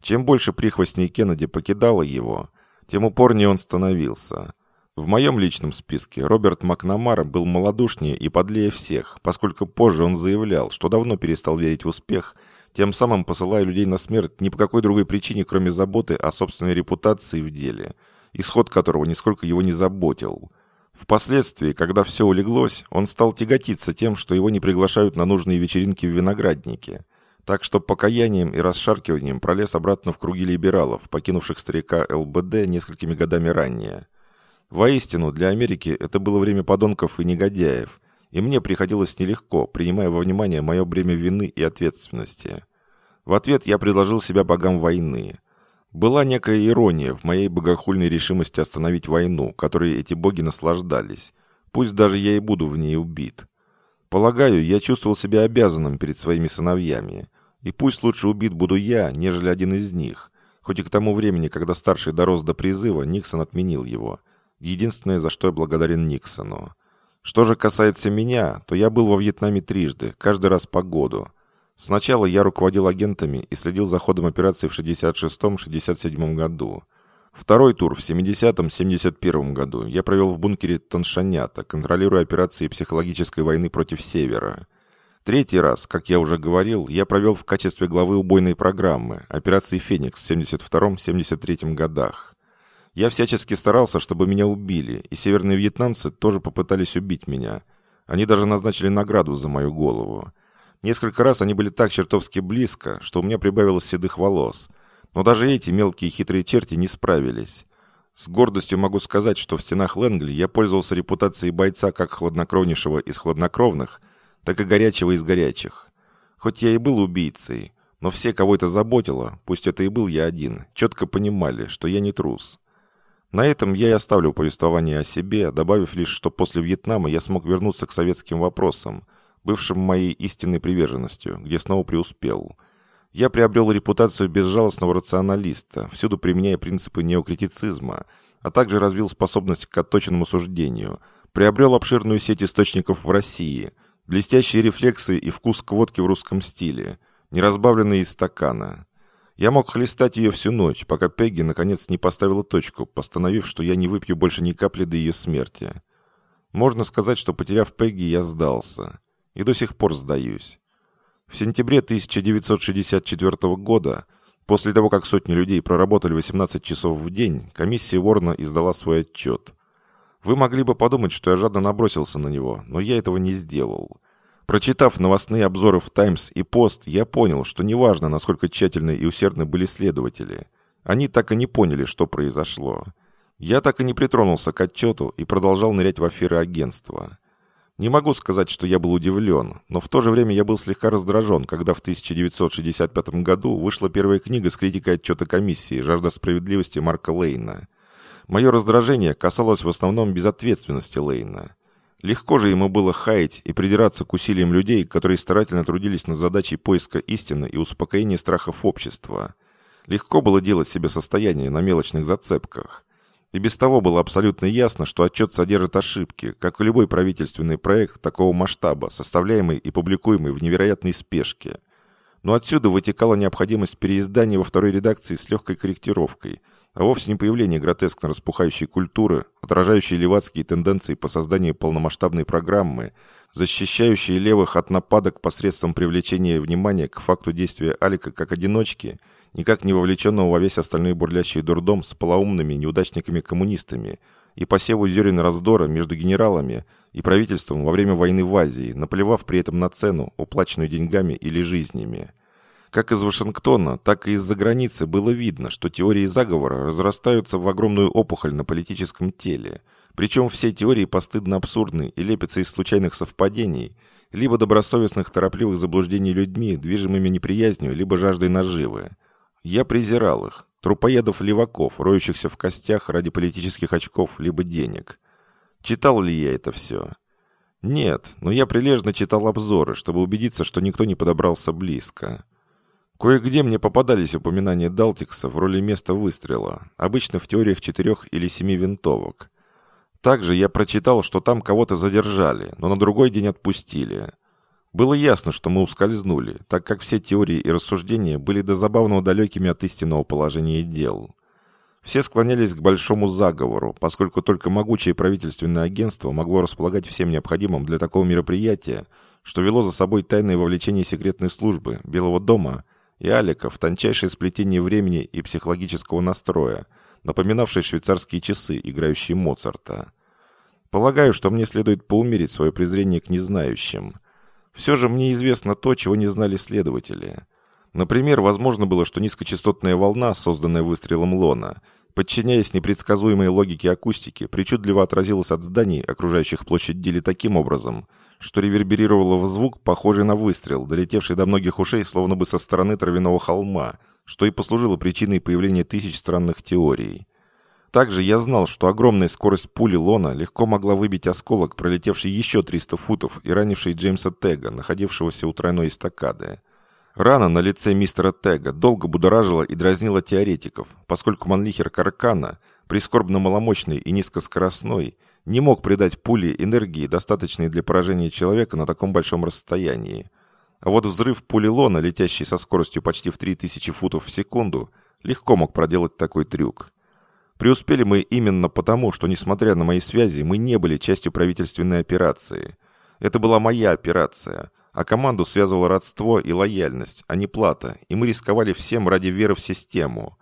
Чем больше прихвостней Кеннеди покидало его, тем упорнее он становился. В моем личном списке Роберт Макнамара был малодушнее и подлее всех, поскольку позже он заявлял, что давно перестал верить в успех, тем самым посылая людей на смерть ни по какой другой причине, кроме заботы о собственной репутации в деле, исход которого нисколько его не заботил. Впоследствии, когда все улеглось, он стал тяготиться тем, что его не приглашают на нужные вечеринки в винограднике. Так что покаянием и расшаркиванием пролез обратно в круги либералов, покинувших старика ЛБД несколькими годами ранее. Воистину, для Америки это было время подонков и негодяев, и мне приходилось нелегко, принимая во внимание мое бремя вины и ответственности. В ответ я предложил себя богам войны. Была некая ирония в моей богохульной решимости остановить войну, которой эти боги наслаждались, пусть даже я и буду в ней убит. Полагаю, я чувствовал себя обязанным перед своими сыновьями, и пусть лучше убит буду я, нежели один из них, хоть и к тому времени, когда старший дорос до призыва, Никсон отменил его – Единственное, за что я благодарен Никсону. Что же касается меня, то я был во Вьетнаме трижды, каждый раз по году. Сначала я руководил агентами и следил за ходом операции в 66-67 году. Второй тур в 70-71 году я провел в бункере Таншанята, контролируя операции психологической войны против Севера. Третий раз, как я уже говорил, я провел в качестве главы убойной программы операции «Феникс» в 72-73 годах. Я всячески старался, чтобы меня убили, и северные вьетнамцы тоже попытались убить меня. Они даже назначили награду за мою голову. Несколько раз они были так чертовски близко, что у меня прибавилось седых волос. Но даже эти мелкие хитрые черти не справились. С гордостью могу сказать, что в стенах Лэнгли я пользовался репутацией бойца как хладнокровнейшего из хладнокровных, так и горячего из горячих. Хоть я и был убийцей, но все, кого это заботило, пусть это и был я один, четко понимали, что я не трус. На этом я и оставлю повествование о себе, добавив лишь, что после Вьетнама я смог вернуться к советским вопросам, бывшим моей истинной приверженностью, где снова преуспел. Я приобрел репутацию безжалостного рационалиста, всюду применяя принципы неокритицизма, а также развил способность к отточенному суждению, приобрел обширную сеть источников в России, блестящие рефлексы и вкус к водке в русском стиле, неразбавленные из стакана. Я мог хлестать ее всю ночь, пока Пегги наконец не поставила точку, постановив, что я не выпью больше ни капли до ее смерти. Можно сказать, что потеряв Пегги, я сдался. И до сих пор сдаюсь. В сентябре 1964 года, после того, как сотни людей проработали 18 часов в день, комиссия Ворна издала свой отчет. Вы могли бы подумать, что я жадно набросился на него, но я этого не сделал. Прочитав новостные обзоры в «Таймс» и «Пост», я понял, что неважно, насколько тщательны и усердны были следователи. Они так и не поняли, что произошло. Я так и не притронулся к отчету и продолжал нырять в аферы агентства. Не могу сказать, что я был удивлен, но в то же время я был слегка раздражен, когда в 1965 году вышла первая книга с критикой отчета комиссии «Жажда справедливости» Марка Лейна. Мое раздражение касалось в основном безответственности Лейна. Легко же ему было хаять и придираться к усилиям людей, которые старательно трудились над задачей поиска истины и успокоения страхов общества. Легко было делать себе состояние на мелочных зацепках. И без того было абсолютно ясно, что отчет содержит ошибки, как и любой правительственный проект такого масштаба, составляемый и публикуемый в невероятной спешке. Но отсюда вытекала необходимость переиздания во второй редакции с легкой корректировкой – а вовсе не появление гротескно распухающей культуры, отражающей левацкие тенденции по созданию полномасштабной программы, защищающей левых от нападок посредством привлечения внимания к факту действия Алика как одиночки, никак не вовлеченного во весь остальной бурлящий дурдом с полоумными неудачниками-коммунистами, и посеву зерен раздора между генералами и правительством во время войны в Азии, наплевав при этом на цену, уплаченную деньгами или жизнями. Как из Вашингтона, так и из-за границы было видно, что теории заговора разрастаются в огромную опухоль на политическом теле. Причем все теории постыдно абсурдны и лепятся из случайных совпадений, либо добросовестных торопливых заблуждений людьми, движимыми неприязнью, либо жаждой наживы. Я презирал их, трупоедов-леваков, роющихся в костях ради политических очков либо денег. Читал ли я это все? Нет, но я прилежно читал обзоры, чтобы убедиться, что никто не подобрался близко. Кое-где мне попадались упоминания Далтикса в роли места выстрела, обычно в теориях четырех или семи винтовок. Также я прочитал, что там кого-то задержали, но на другой день отпустили. Было ясно, что мы ускользнули, так как все теории и рассуждения были до забавного далекими от истинного положения дел. Все склонялись к большому заговору, поскольку только могучее правительственное агентство могло располагать всем необходимым для такого мероприятия, что вело за собой тайное вовлечение секретной службы Белого дома и Алика в тончайшее сплетение времени и психологического настроя, напоминавшее швейцарские часы, играющие Моцарта. Полагаю, что мне следует поумерить свое презрение к незнающим. Все же мне известно то, чего не знали следователи. Например, возможно было, что низкочастотная волна, созданная выстрелом Лона, подчиняясь непредсказуемой логике акустики, причудливо отразилась от зданий, окружающих площадь Дили таким образом – что реверберировало в звук, похожий на выстрел, долетевший до многих ушей, словно бы со стороны травяного холма, что и послужило причиной появления тысяч странных теорий. Также я знал, что огромная скорость пули Лона легко могла выбить осколок, пролетевший еще 300 футов и ранивший Джеймса Тега, находившегося у тройной эстакады. Рана на лице мистера Тега долго будоражила и дразнила теоретиков, поскольку Манлихер Каркана, прискорбно маломощный и низкоскоростной, не мог придать пуле энергии, достаточной для поражения человека на таком большом расстоянии. А вот взрыв пули Лона, летящий со скоростью почти в 3000 футов в секунду, легко мог проделать такой трюк. Преуспели мы именно потому, что, несмотря на мои связи, мы не были частью правительственной операции. Это была моя операция, а команду связывало родство и лояльность, а не плата, и мы рисковали всем ради веры в систему.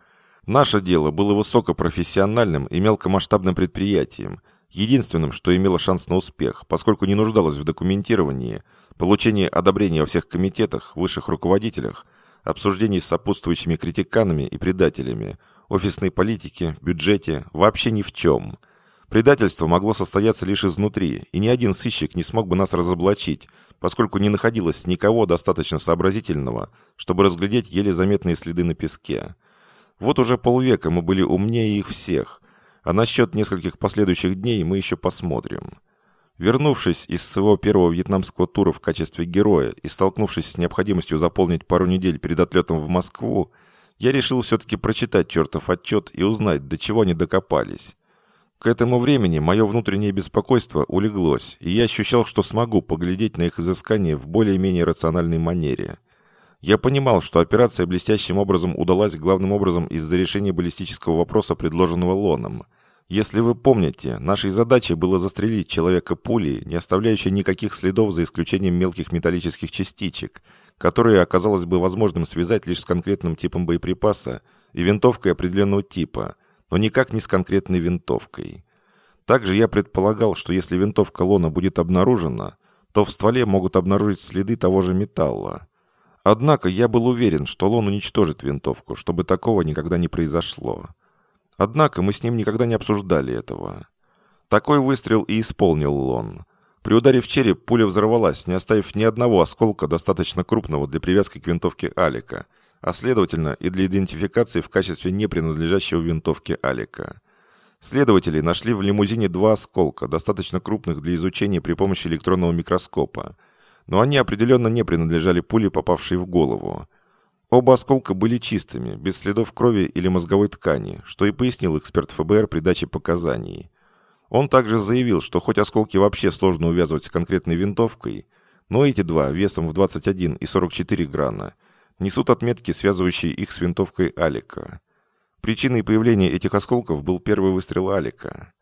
Наше дело было высокопрофессиональным и мелкомасштабным предприятием – единственным, что имело шанс на успех, поскольку не нуждалось в документировании, получении одобрения во всех комитетах, высших руководителях, обсуждении с сопутствующими критиканами и предателями, офисной политике, бюджете, вообще ни в чем. Предательство могло состояться лишь изнутри, и ни один сыщик не смог бы нас разоблачить, поскольку не находилось никого достаточно сообразительного, чтобы разглядеть еле заметные следы на песке. Вот уже полвека мы были умнее их всех – а насчет нескольких последующих дней мы еще посмотрим. Вернувшись из своего первого вьетнамского тура в качестве героя и столкнувшись с необходимостью заполнить пару недель перед отлетом в Москву, я решил все-таки прочитать чертов отчет и узнать, до чего они докопались. К этому времени мое внутреннее беспокойство улеглось, и я ощущал, что смогу поглядеть на их изыскание в более-менее рациональной манере. Я понимал, что операция блестящим образом удалась главным образом из-за решения баллистического вопроса, предложенного Лоном. Если вы помните, нашей задачей было застрелить человека пулей, не оставляющей никаких следов за исключением мелких металлических частичек, которые оказалось бы возможным связать лишь с конкретным типом боеприпаса и винтовкой определенного типа, но никак не с конкретной винтовкой. Также я предполагал, что если винтовка Лона будет обнаружена, то в стволе могут обнаружить следы того же металла. Однако я был уверен, что Лон уничтожит винтовку, чтобы такого никогда не произошло. Однако мы с ним никогда не обсуждали этого. Такой выстрел и исполнил Лон. При ударе в череп пуля взорвалась, не оставив ни одного осколка, достаточно крупного для привязки к винтовке Алика, а следовательно и для идентификации в качестве не принадлежащего винтовке Алика. Следователи нашли в лимузине два осколка, достаточно крупных для изучения при помощи электронного микроскопа – но они определенно не принадлежали пуле, попавшей в голову. Оба осколка были чистыми, без следов крови или мозговой ткани, что и пояснил эксперт ФБР при даче показаний. Он также заявил, что хоть осколки вообще сложно увязывать с конкретной винтовкой, но эти два, весом в 21 и 44 грана, несут отметки, связывающие их с винтовкой Алика. Причиной появления этих осколков был первый выстрел Алика.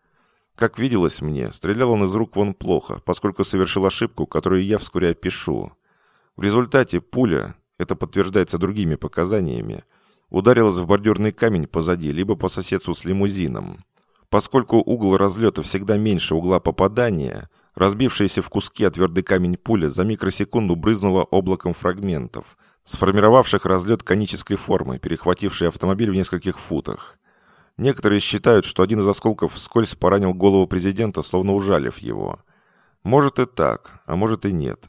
Как виделось мне, стрелял он из рук вон плохо, поскольку совершил ошибку, которую я вскоре опишу. В результате пуля, это подтверждается другими показаниями, ударилась в бордюрный камень позади, либо по соседству с лимузином. Поскольку угол разлета всегда меньше угла попадания, разбившаяся в куски о твердый камень пуля за микросекунду брызнула облаком фрагментов, сформировавших разлет конической формы, перехвативший автомобиль в нескольких футах. Некоторые считают, что один из осколков вскользь поранил голову президента, словно ужалив его. Может и так, а может и нет.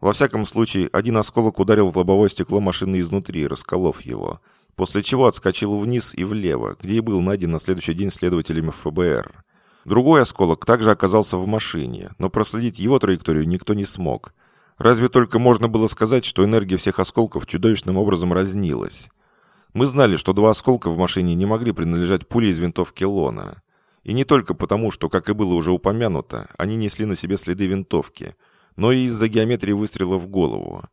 Во всяком случае, один осколок ударил в лобовое стекло машины изнутри, расколов его, после чего отскочил вниз и влево, где и был найден на следующий день следователями ФБР. Другой осколок также оказался в машине, но проследить его траекторию никто не смог. Разве только можно было сказать, что энергия всех осколков чудовищным образом разнилась. Мы знали, что два осколка в машине не могли принадлежать пуле из винтовки Лона. И не только потому, что, как и было уже упомянуто, они несли на себе следы винтовки, но и из-за геометрии выстрела в голову.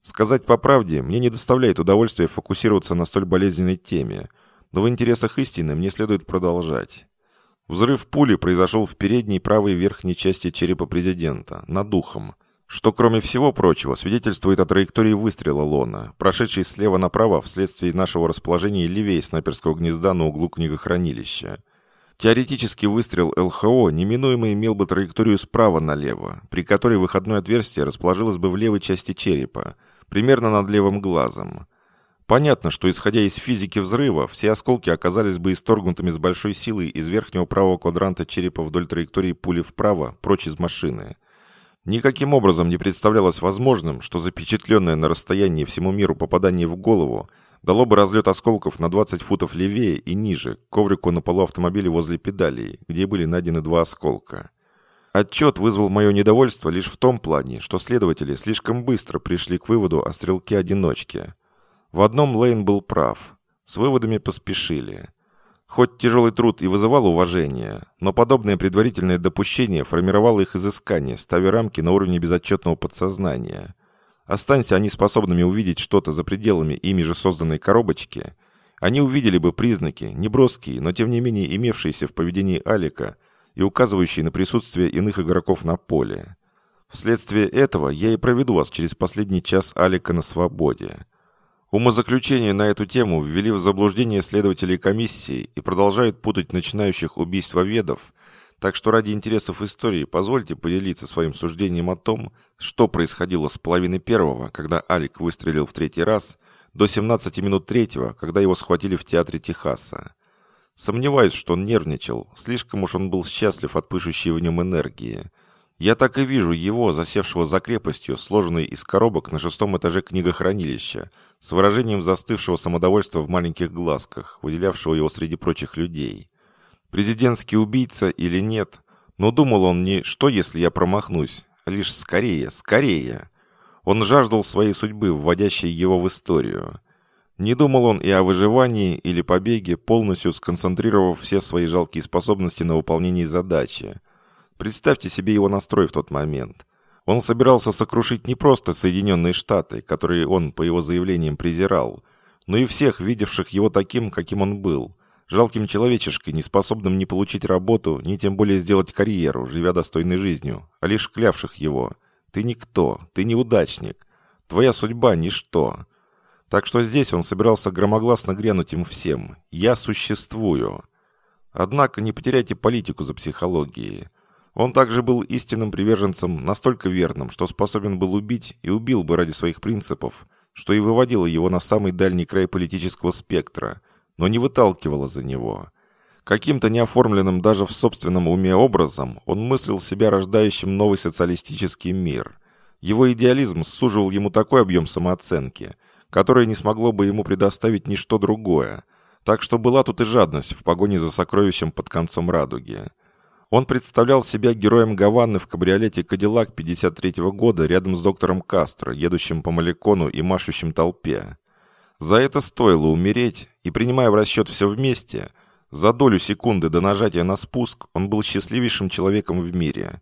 Сказать по правде, мне не доставляет удовольствия фокусироваться на столь болезненной теме, но в интересах истины мне следует продолжать. Взрыв пули произошел в передней правой верхней части черепа президента, над ухом, что, кроме всего прочего, свидетельствует о траектории выстрела Лона, прошедшей слева направо вследствие нашего расположения левее снайперского гнезда на углу книгохранилища. Теоретический выстрел ЛХО неминуемо имел бы траекторию справа налево, при которой выходное отверстие расположилось бы в левой части черепа, примерно над левым глазом. Понятно, что исходя из физики взрыва, все осколки оказались бы исторгнутыми с большой силой из верхнего правого квадранта черепа вдоль траектории пули вправо, прочь из машины. Никаким образом не представлялось возможным, что запечатленное на расстоянии всему миру попадание в голову дало бы разлет осколков на 20 футов левее и ниже, к коврику на полу автомобиля возле педалей, где были найдены два осколка. Отчет вызвал мое недовольство лишь в том плане, что следователи слишком быстро пришли к выводу о стрелке-одиночке. В одном Лейн был прав. С выводами поспешили. Хоть тяжелый труд и вызывал уважение, но подобное предварительное допущение формировало их изыскание, ставя рамки на уровне безотчетного подсознания. Останься они способными увидеть что-то за пределами ими же созданной коробочки, они увидели бы признаки, неброские, но тем не менее имевшиеся в поведении Алика и указывающие на присутствие иных игроков на поле. Вследствие этого я и проведу вас через последний час Алика на свободе. Умозаключения на эту тему ввели в заблуждение следователей комиссии и продолжают путать начинающих убийствоведов, так что ради интересов истории позвольте поделиться своим суждением о том, что происходило с половины первого, когда Алик выстрелил в третий раз, до 17 минут третьего, когда его схватили в театре Техаса. Сомневаюсь, что он нервничал, слишком уж он был счастлив от пышущей в нем энергии. Я так и вижу его, засевшего за крепостью, сложенной из коробок на шестом этаже книгохранилища, с выражением застывшего самодовольства в маленьких глазках, выделявшего его среди прочих людей. Президентский убийца или нет, но думал он не «что, если я промахнусь», а лишь «скорее, скорее». Он жаждал своей судьбы, вводящей его в историю. Не думал он и о выживании или побеге, полностью сконцентрировав все свои жалкие способности на выполнении задачи. Представьте себе его настрой в тот момент – он собирался сокрушить не просто Соединенные Штаты, которые он, по его заявлениям, презирал, но и всех, видевших его таким, каким он был, жалким человечешкой, не способным ни получить работу, ни тем более сделать карьеру, живя достойной жизнью, а лишь клявших его. «Ты никто, ты неудачник, твоя судьба – ничто». Так что здесь он собирался громогласно грянуть им всем «Я существую». Однако не потеряйте политику за психологией – он также был истинным приверженцем, настолько верным, что способен был убить и убил бы ради своих принципов, что и выводило его на самый дальний край политического спектра, но не выталкивало за него. Каким-то неоформленным даже в собственном уме образом он мыслил себя рождающим новый социалистический мир. Его идеализм суживал ему такой объем самооценки, который не смогло бы ему предоставить ничто другое. Так что была тут и жадность в погоне за сокровищем под концом радуги. Он представлял себя героем Гаваны в кабриолете «Кадиллак» 53 -го года рядом с доктором Кастро, едущим по Маликону и машущим толпе. За это стоило умереть, и принимая в расчет все вместе, за долю секунды до нажатия на спуск он был счастливейшим человеком в мире.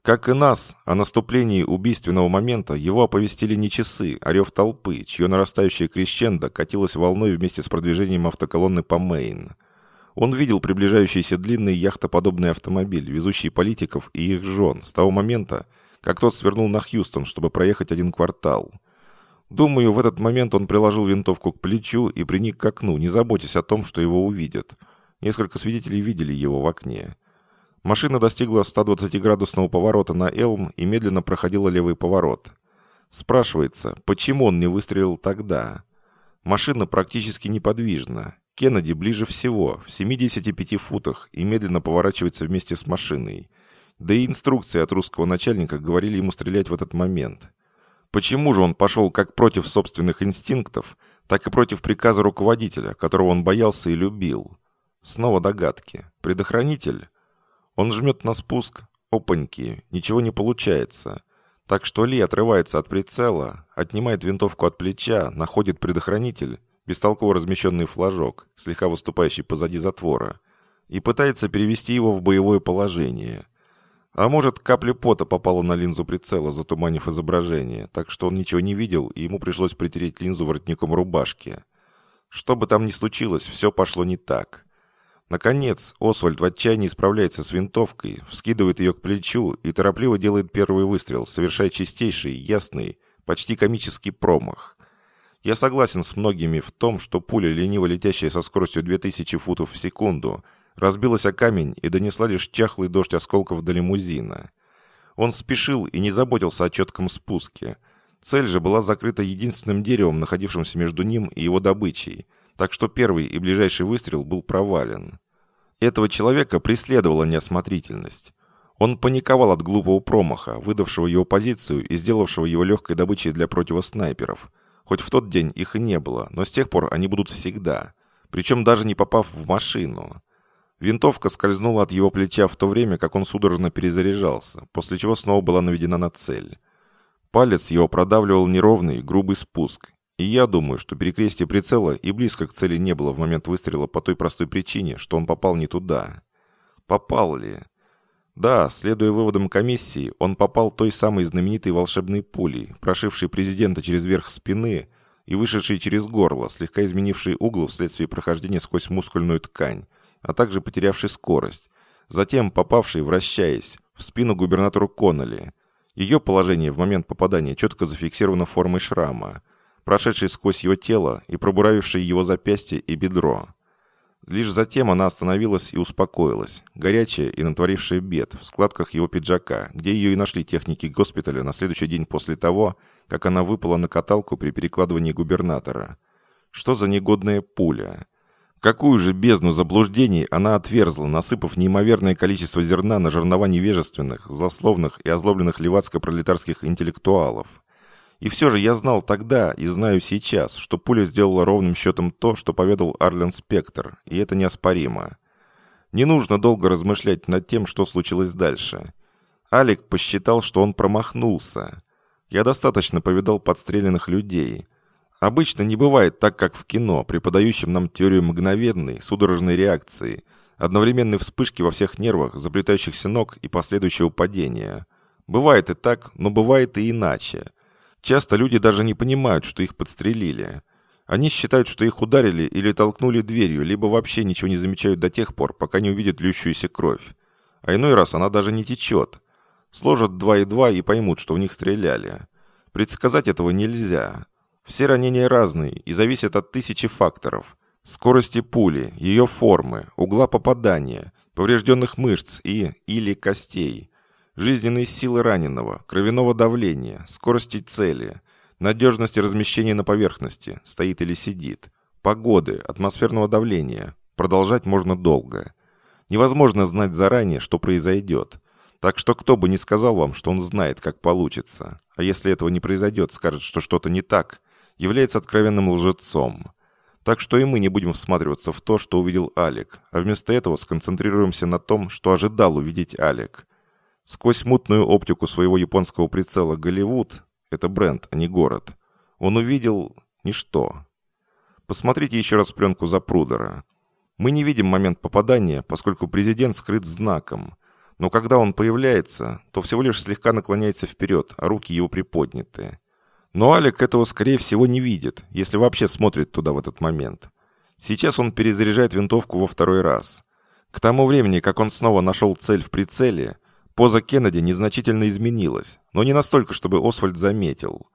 Как и нас, о наступлении убийственного момента его оповестили не часы, а рев толпы, чье нарастающее крещендо катилось волной вместе с продвижением автоколонны по Мейн. Он видел приближающийся длинный яхтоподобный автомобиль, везущий политиков и их жен, с того момента, как тот свернул на Хьюстон, чтобы проехать один квартал. Думаю, в этот момент он приложил винтовку к плечу и приник к окну, не заботясь о том, что его увидят. Несколько свидетелей видели его в окне. Машина достигла 120-градусного поворота на Элм и медленно проходила левый поворот. Спрашивается, почему он не выстрелил тогда? Машина практически неподвижна. Кеннеди ближе всего, в 75 футах, и медленно поворачивается вместе с машиной. Да и инструкции от русского начальника говорили ему стрелять в этот момент. Почему же он пошел как против собственных инстинктов, так и против приказа руководителя, которого он боялся и любил? Снова догадки. Предохранитель? Он жмет на спуск. Опаньки, ничего не получается. Так что Ли отрывается от прицела, отнимает винтовку от плеча, находит предохранитель, бестолково размещенный флажок, слегка выступающий позади затвора, и пытается перевести его в боевое положение. А может, капля пота попала на линзу прицела, затуманив изображение, так что он ничего не видел, и ему пришлось притереть линзу воротником рубашки. Что бы там ни случилось, все пошло не так. Наконец, Освальд в отчаянии справляется с винтовкой, вскидывает ее к плечу и торопливо делает первый выстрел, совершая чистейший, ясный, почти комический промах. Я согласен с многими в том, что пуля, лениво летящая со скоростью 2000 футов в секунду – разбилась о камень и донесла лишь чахлый дождь осколков до лимузина. Он спешил и не заботился о четком спуске. Цель же была закрыта единственным деревом, находившимся между ним и его добычей, так что первый и ближайший выстрел был провален. Этого человека преследовала неосмотрительность. Он паниковал от глупого промаха, выдавшего его позицию и сделавшего его легкой добычей для противоснайперов. Хоть в тот день их и не было, но с тех пор они будут всегда. Причем даже не попав в машину. Винтовка скользнула от его плеча в то время, как он судорожно перезаряжался, после чего снова была наведена на цель. Палец его продавливал неровный, грубый спуск. И я думаю, что перекрестие прицела и близко к цели не было в момент выстрела по той простой причине, что он попал не туда. Попал ли? Да, следуя выводам комиссии, он попал той самой знаменитой волшебной пулей, прошившей президента через верх спины и вышедшей через горло, слегка изменившей угол вследствие прохождения сквозь мускульную ткань, а также потерявший скорость, затем попавший, вращаясь, в спину губернатору Конноли. Ее положение в момент попадания четко зафиксировано формой шрама, прошедшей сквозь его тело и пробуравившей его запястье и бедро. Лишь затем она остановилась и успокоилась, горячая и натворившая бед в складках его пиджака, где ее и нашли техники госпиталя на следующий день после того, как она выпала на каталку при перекладывании губернатора. Что за негодная пуля? Какую же бездну заблуждений она отверзла, насыпав неимоверное количество зерна на жернова невежественных, злословных и озлобленных левацко-пролетарских интеллектуалов. И все же я знал тогда и знаю сейчас, что пуля сделала ровным счетом то, что поведал Арлен Спектр, и это неоспоримо. Не нужно долго размышлять над тем, что случилось дальше. Алик посчитал, что он промахнулся. Я достаточно повидал подстреленных людей – Обычно не бывает так, как в кино, преподающем нам теорию мгновенной, судорожной реакции, одновременной вспышки во всех нервах, заплетающихся ног и последующего падения. Бывает и так, но бывает и иначе. Часто люди даже не понимают, что их подстрелили. Они считают, что их ударили или толкнули дверью, либо вообще ничего не замечают до тех пор, пока не увидят льющуюся кровь. А иной раз она даже не течет. Сложат два и два и поймут, что в них стреляли. Предсказать этого нельзя. Все ранения разные и зависят от тысячи факторов. Скорости пули, ее формы, угла попадания, поврежденных мышц и или костей, жизненной силы раненого, кровяного давления, скорости цели, надежности размещения на поверхности, стоит или сидит, погоды, атмосферного давления. Продолжать можно долго. Невозможно знать заранее, что произойдет. Так что кто бы ни сказал вам, что он знает, как получится. А если этого не произойдет, скажет, что что-то не так, является откровенным лжецом. Так что и мы не будем всматриваться в то, что увидел Алик, а вместо этого сконцентрируемся на том, что ожидал увидеть Алик. Сквозь мутную оптику своего японского прицела «Голливуд» — это бренд, а не город — он увидел ничто. Посмотрите еще раз пленку Запрудера. Мы не видим момент попадания, поскольку президент скрыт знаком. Но когда он появляется, то всего лишь слегка наклоняется вперед, а руки его приподняты. Но Алик этого, скорее всего, не видит, если вообще смотрит туда в этот момент. Сейчас он перезаряжает винтовку во второй раз. К тому времени, как он снова нашел цель в прицеле, поза Кеннеди незначительно изменилась, но не настолько, чтобы Освальд заметил.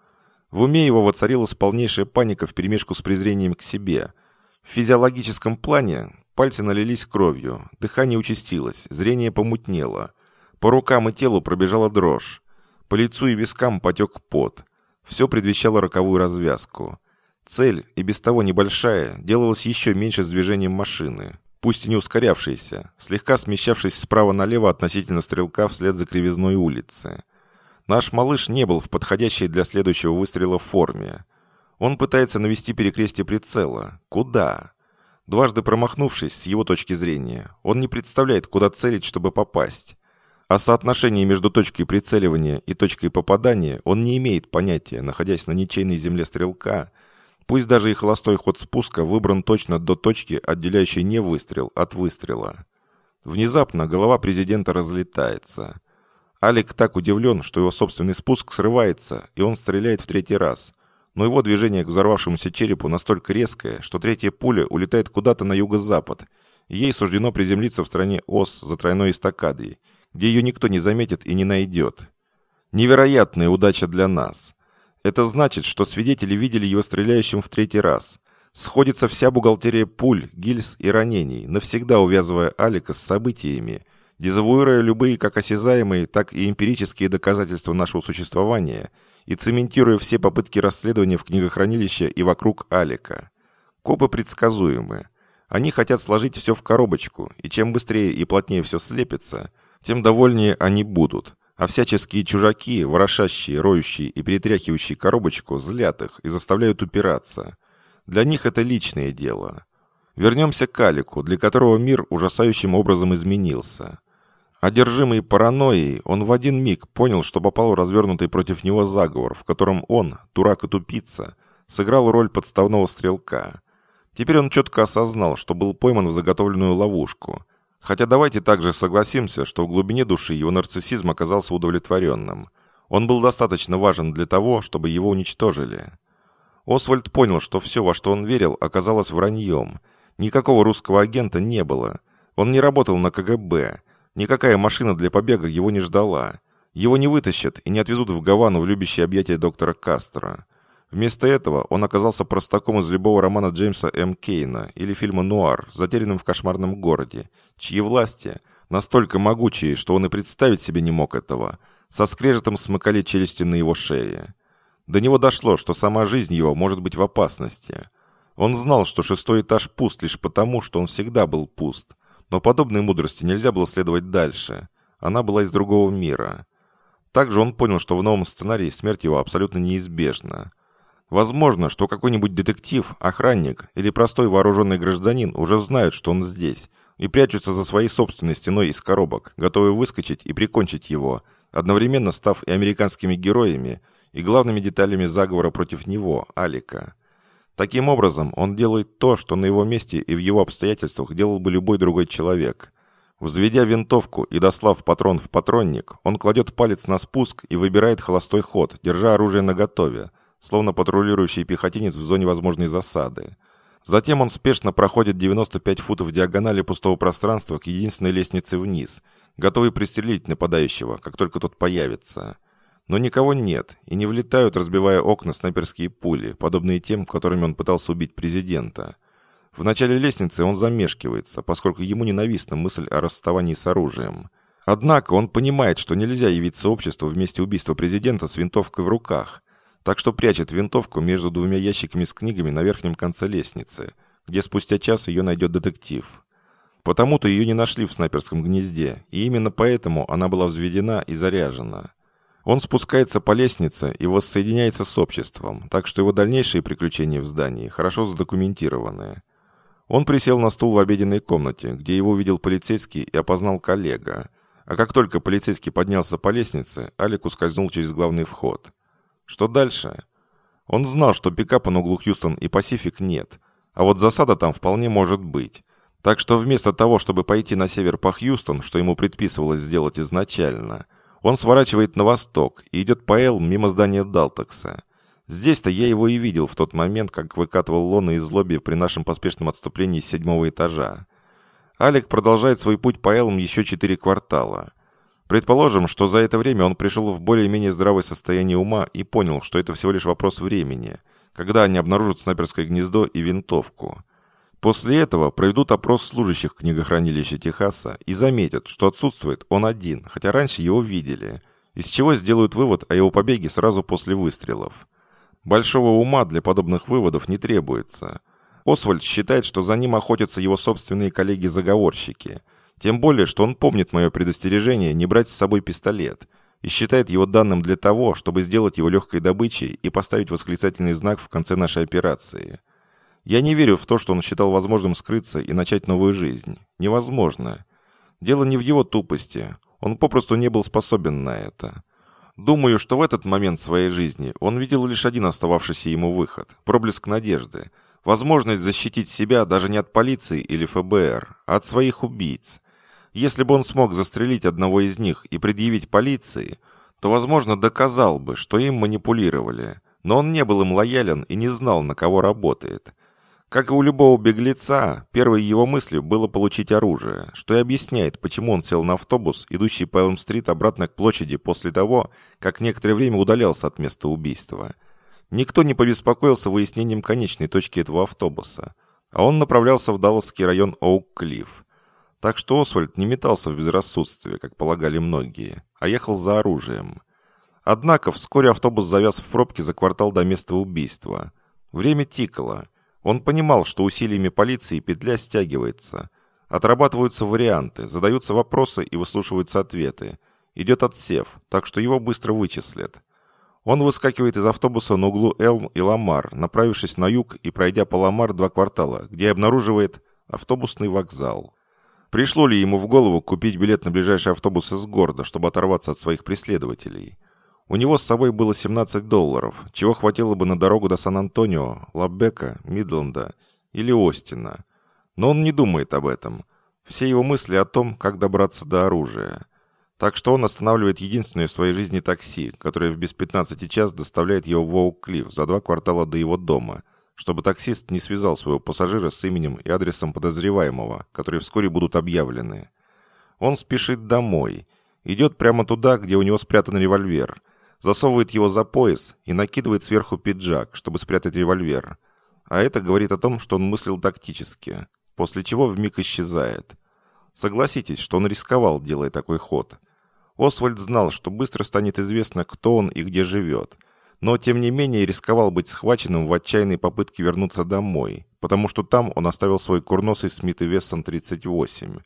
В уме его воцарилась полнейшая паника вперемешку с презрением к себе. В физиологическом плане пальцы налились кровью, дыхание участилось, зрение помутнело. По рукам и телу пробежала дрожь. По лицу и вискам потек пот. Все предвещало роковую развязку. Цель, и без того небольшая, делалась еще меньше с движением машины, пусть и не ускорявшейся, слегка смещавшись справа налево относительно стрелка вслед за кривизной улицы. Наш малыш не был в подходящей для следующего выстрела форме. Он пытается навести перекрестие прицела. Куда? Дважды промахнувшись, с его точки зрения, он не представляет, куда целить, чтобы попасть. О соотношении между точкой прицеливания и точкой попадания он не имеет понятия, находясь на ничейной земле стрелка, пусть даже и холостой ход спуска выбран точно до точки, отделяющей не выстрел от выстрела. Внезапно голова президента разлетается. Алик так удивлен, что его собственный спуск срывается, и он стреляет в третий раз – но его движение к взорвавшемуся черепу настолько резкое, что третья пуля улетает куда-то на юго-запад. Ей суждено приземлиться в стране Ос за тройной эстакадой, где ее никто не заметит и не найдет. Невероятная удача для нас. Это значит, что свидетели видели его стреляющим в третий раз. Сходится вся бухгалтерия пуль, гильз и ранений, навсегда увязывая Алика с событиями, дезавуируя любые как осязаемые, так и эмпирические доказательства нашего существования – и цементируя все попытки расследования в книгохранилище и вокруг Алика. Копы предсказуемы. Они хотят сложить все в коробочку, и чем быстрее и плотнее все слепится, тем довольнее они будут. А всяческие чужаки, ворошащие, роющие и перетряхивающие коробочку, злят их и заставляют упираться. Для них это личное дело. Вернемся к Алику, для которого мир ужасающим образом изменился. Одержимый паранойей, он в один миг понял, что попал в развернутый против него заговор, в котором он, дурак и тупица, сыграл роль подставного стрелка. Теперь он четко осознал, что был пойман в заготовленную ловушку. Хотя давайте также согласимся, что в глубине души его нарциссизм оказался удовлетворенным. Он был достаточно важен для того, чтобы его уничтожили. Освальд понял, что все, во что он верил, оказалось враньем. Никакого русского агента не было. Он не работал на КГБ. Никакая машина для побега его не ждала. Его не вытащат и не отвезут в Гавану в любящие объятия доктора Кастро. Вместо этого он оказался простаком из любого романа Джеймса М. Кейна или фильма «Нуар», затерянным в кошмарном городе, чьи власти, настолько могучие, что он и представить себе не мог этого, со скрежетом смыкали челюсти на его шее. До него дошло, что сама жизнь его может быть в опасности. Он знал, что шестой этаж пуст лишь потому, что он всегда был пуст – но подобной мудрости нельзя было следовать дальше. Она была из другого мира. Также он понял, что в новом сценарии смерть его абсолютно неизбежна. Возможно, что какой-нибудь детектив, охранник или простой вооруженный гражданин уже знают, что он здесь, и прячутся за своей собственной стеной из коробок, готовые выскочить и прикончить его, одновременно став и американскими героями, и главными деталями заговора против него, Алика. Таким образом, он делает то, что на его месте и в его обстоятельствах делал бы любой другой человек. Взведя винтовку и дослав патрон в патронник, он кладет палец на спуск и выбирает холостой ход, держа оружие наготове, словно патрулирующий пехотинец в зоне возможной засады. Затем он спешно проходит 95 футов диагонали пустого пространства к единственной лестнице вниз, готовый пристрелить нападающего, как только тот появится. Но никого нет, и не влетают, разбивая окна, снайперские пули, подобные тем, которыми он пытался убить президента. В начале лестницы он замешкивается, поскольку ему ненавистна мысль о расставании с оружием. Однако он понимает, что нельзя явиться обществу вместе убийства президента с винтовкой в руках, так что прячет винтовку между двумя ящиками с книгами на верхнем конце лестницы, где спустя час ее найдет детектив. Потому-то ее не нашли в снайперском гнезде, и именно поэтому она была взведена и заряжена. Он спускается по лестнице и воссоединяется с обществом, так что его дальнейшие приключения в здании хорошо задокументированы. Он присел на стул в обеденной комнате, где его увидел полицейский и опознал коллега. А как только полицейский поднялся по лестнице, Алик ускользнул через главный вход. Что дальше? Он знал, что пикапа на углу Хьюстон и Пасифик нет, а вот засада там вполне может быть. Так что вместо того, чтобы пойти на север по Хьюстон, что ему предписывалось сделать изначально – он сворачивает на восток и идет по Эл мимо здания Далтекса. Здесь-то я его и видел в тот момент, как выкатывал Лона из лобби при нашем поспешном отступлении с седьмого этажа. Алек продолжает свой путь по Элм еще четыре квартала. Предположим, что за это время он пришел в более-менее здравое состояние ума и понял, что это всего лишь вопрос времени, когда они обнаружат снайперское гнездо и винтовку. После этого проведут опрос служащих книгохранилища Техаса и заметят, что отсутствует он один, хотя раньше его видели, из чего сделают вывод о его побеге сразу после выстрелов. Большого ума для подобных выводов не требуется. Освальд считает, что за ним охотятся его собственные коллеги-заговорщики. Тем более, что он помнит мое предостережение не брать с собой пистолет и считает его данным для того, чтобы сделать его легкой добычей и поставить восклицательный знак в конце нашей операции. Я не верю в то, что он считал возможным скрыться и начать новую жизнь. Невозможно. Дело не в его тупости. Он попросту не был способен на это. Думаю, что в этот момент своей жизни он видел лишь один остававшийся ему выход – проблеск надежды. Возможность защитить себя даже не от полиции или ФБР, а от своих убийц. Если бы он смог застрелить одного из них и предъявить полиции, то, возможно, доказал бы, что им манипулировали. Но он не был им лоялен и не знал, на кого работает – как и у любого беглеца, первой его мыслью было получить оружие, что и объясняет, почему он сел на автобус, идущий по Элм-стрит обратно к площади после того, как некоторое время удалялся от места убийства. Никто не побеспокоился выяснением конечной точки этого автобуса, а он направлялся в Далласский район Оук-Клифф. Так что Освальд не метался в безрассудстве, как полагали многие, а ехал за оружием. Однако вскоре автобус завяз в пробке за квартал до места убийства. Время тикало – он понимал, что усилиями полиции петля стягивается. Отрабатываются варианты, задаются вопросы и выслушиваются ответы. Идет отсев, так что его быстро вычислят. Он выскакивает из автобуса на углу Элм и Ламар, направившись на юг и пройдя по Ламар два квартала, где обнаруживает автобусный вокзал. Пришло ли ему в голову купить билет на ближайший автобус из города, чтобы оторваться от своих преследователей? У него с собой было 17 долларов, чего хватило бы на дорогу до Сан-Антонио, Лабека, Мидленда или Остина. Но он не думает об этом. Все его мысли о том, как добраться до оружия. Так что он останавливает единственное в своей жизни такси, которое в без 15 час доставляет его в Оук-Клифф за два квартала до его дома, чтобы таксист не связал своего пассажира с именем и адресом подозреваемого, которые вскоре будут объявлены. Он спешит домой. Идет прямо туда, где у него спрятан револьвер – засовывает его за пояс и накидывает сверху пиджак, чтобы спрятать револьвер. А это говорит о том, что он мыслил тактически, после чего вмиг исчезает. Согласитесь, что он рисковал, делая такой ход. Освальд знал, что быстро станет известно, кто он и где живет. Но, тем не менее, рисковал быть схваченным в отчаянной попытке вернуться домой, потому что там он оставил свой курносый Смит и Вессон 38.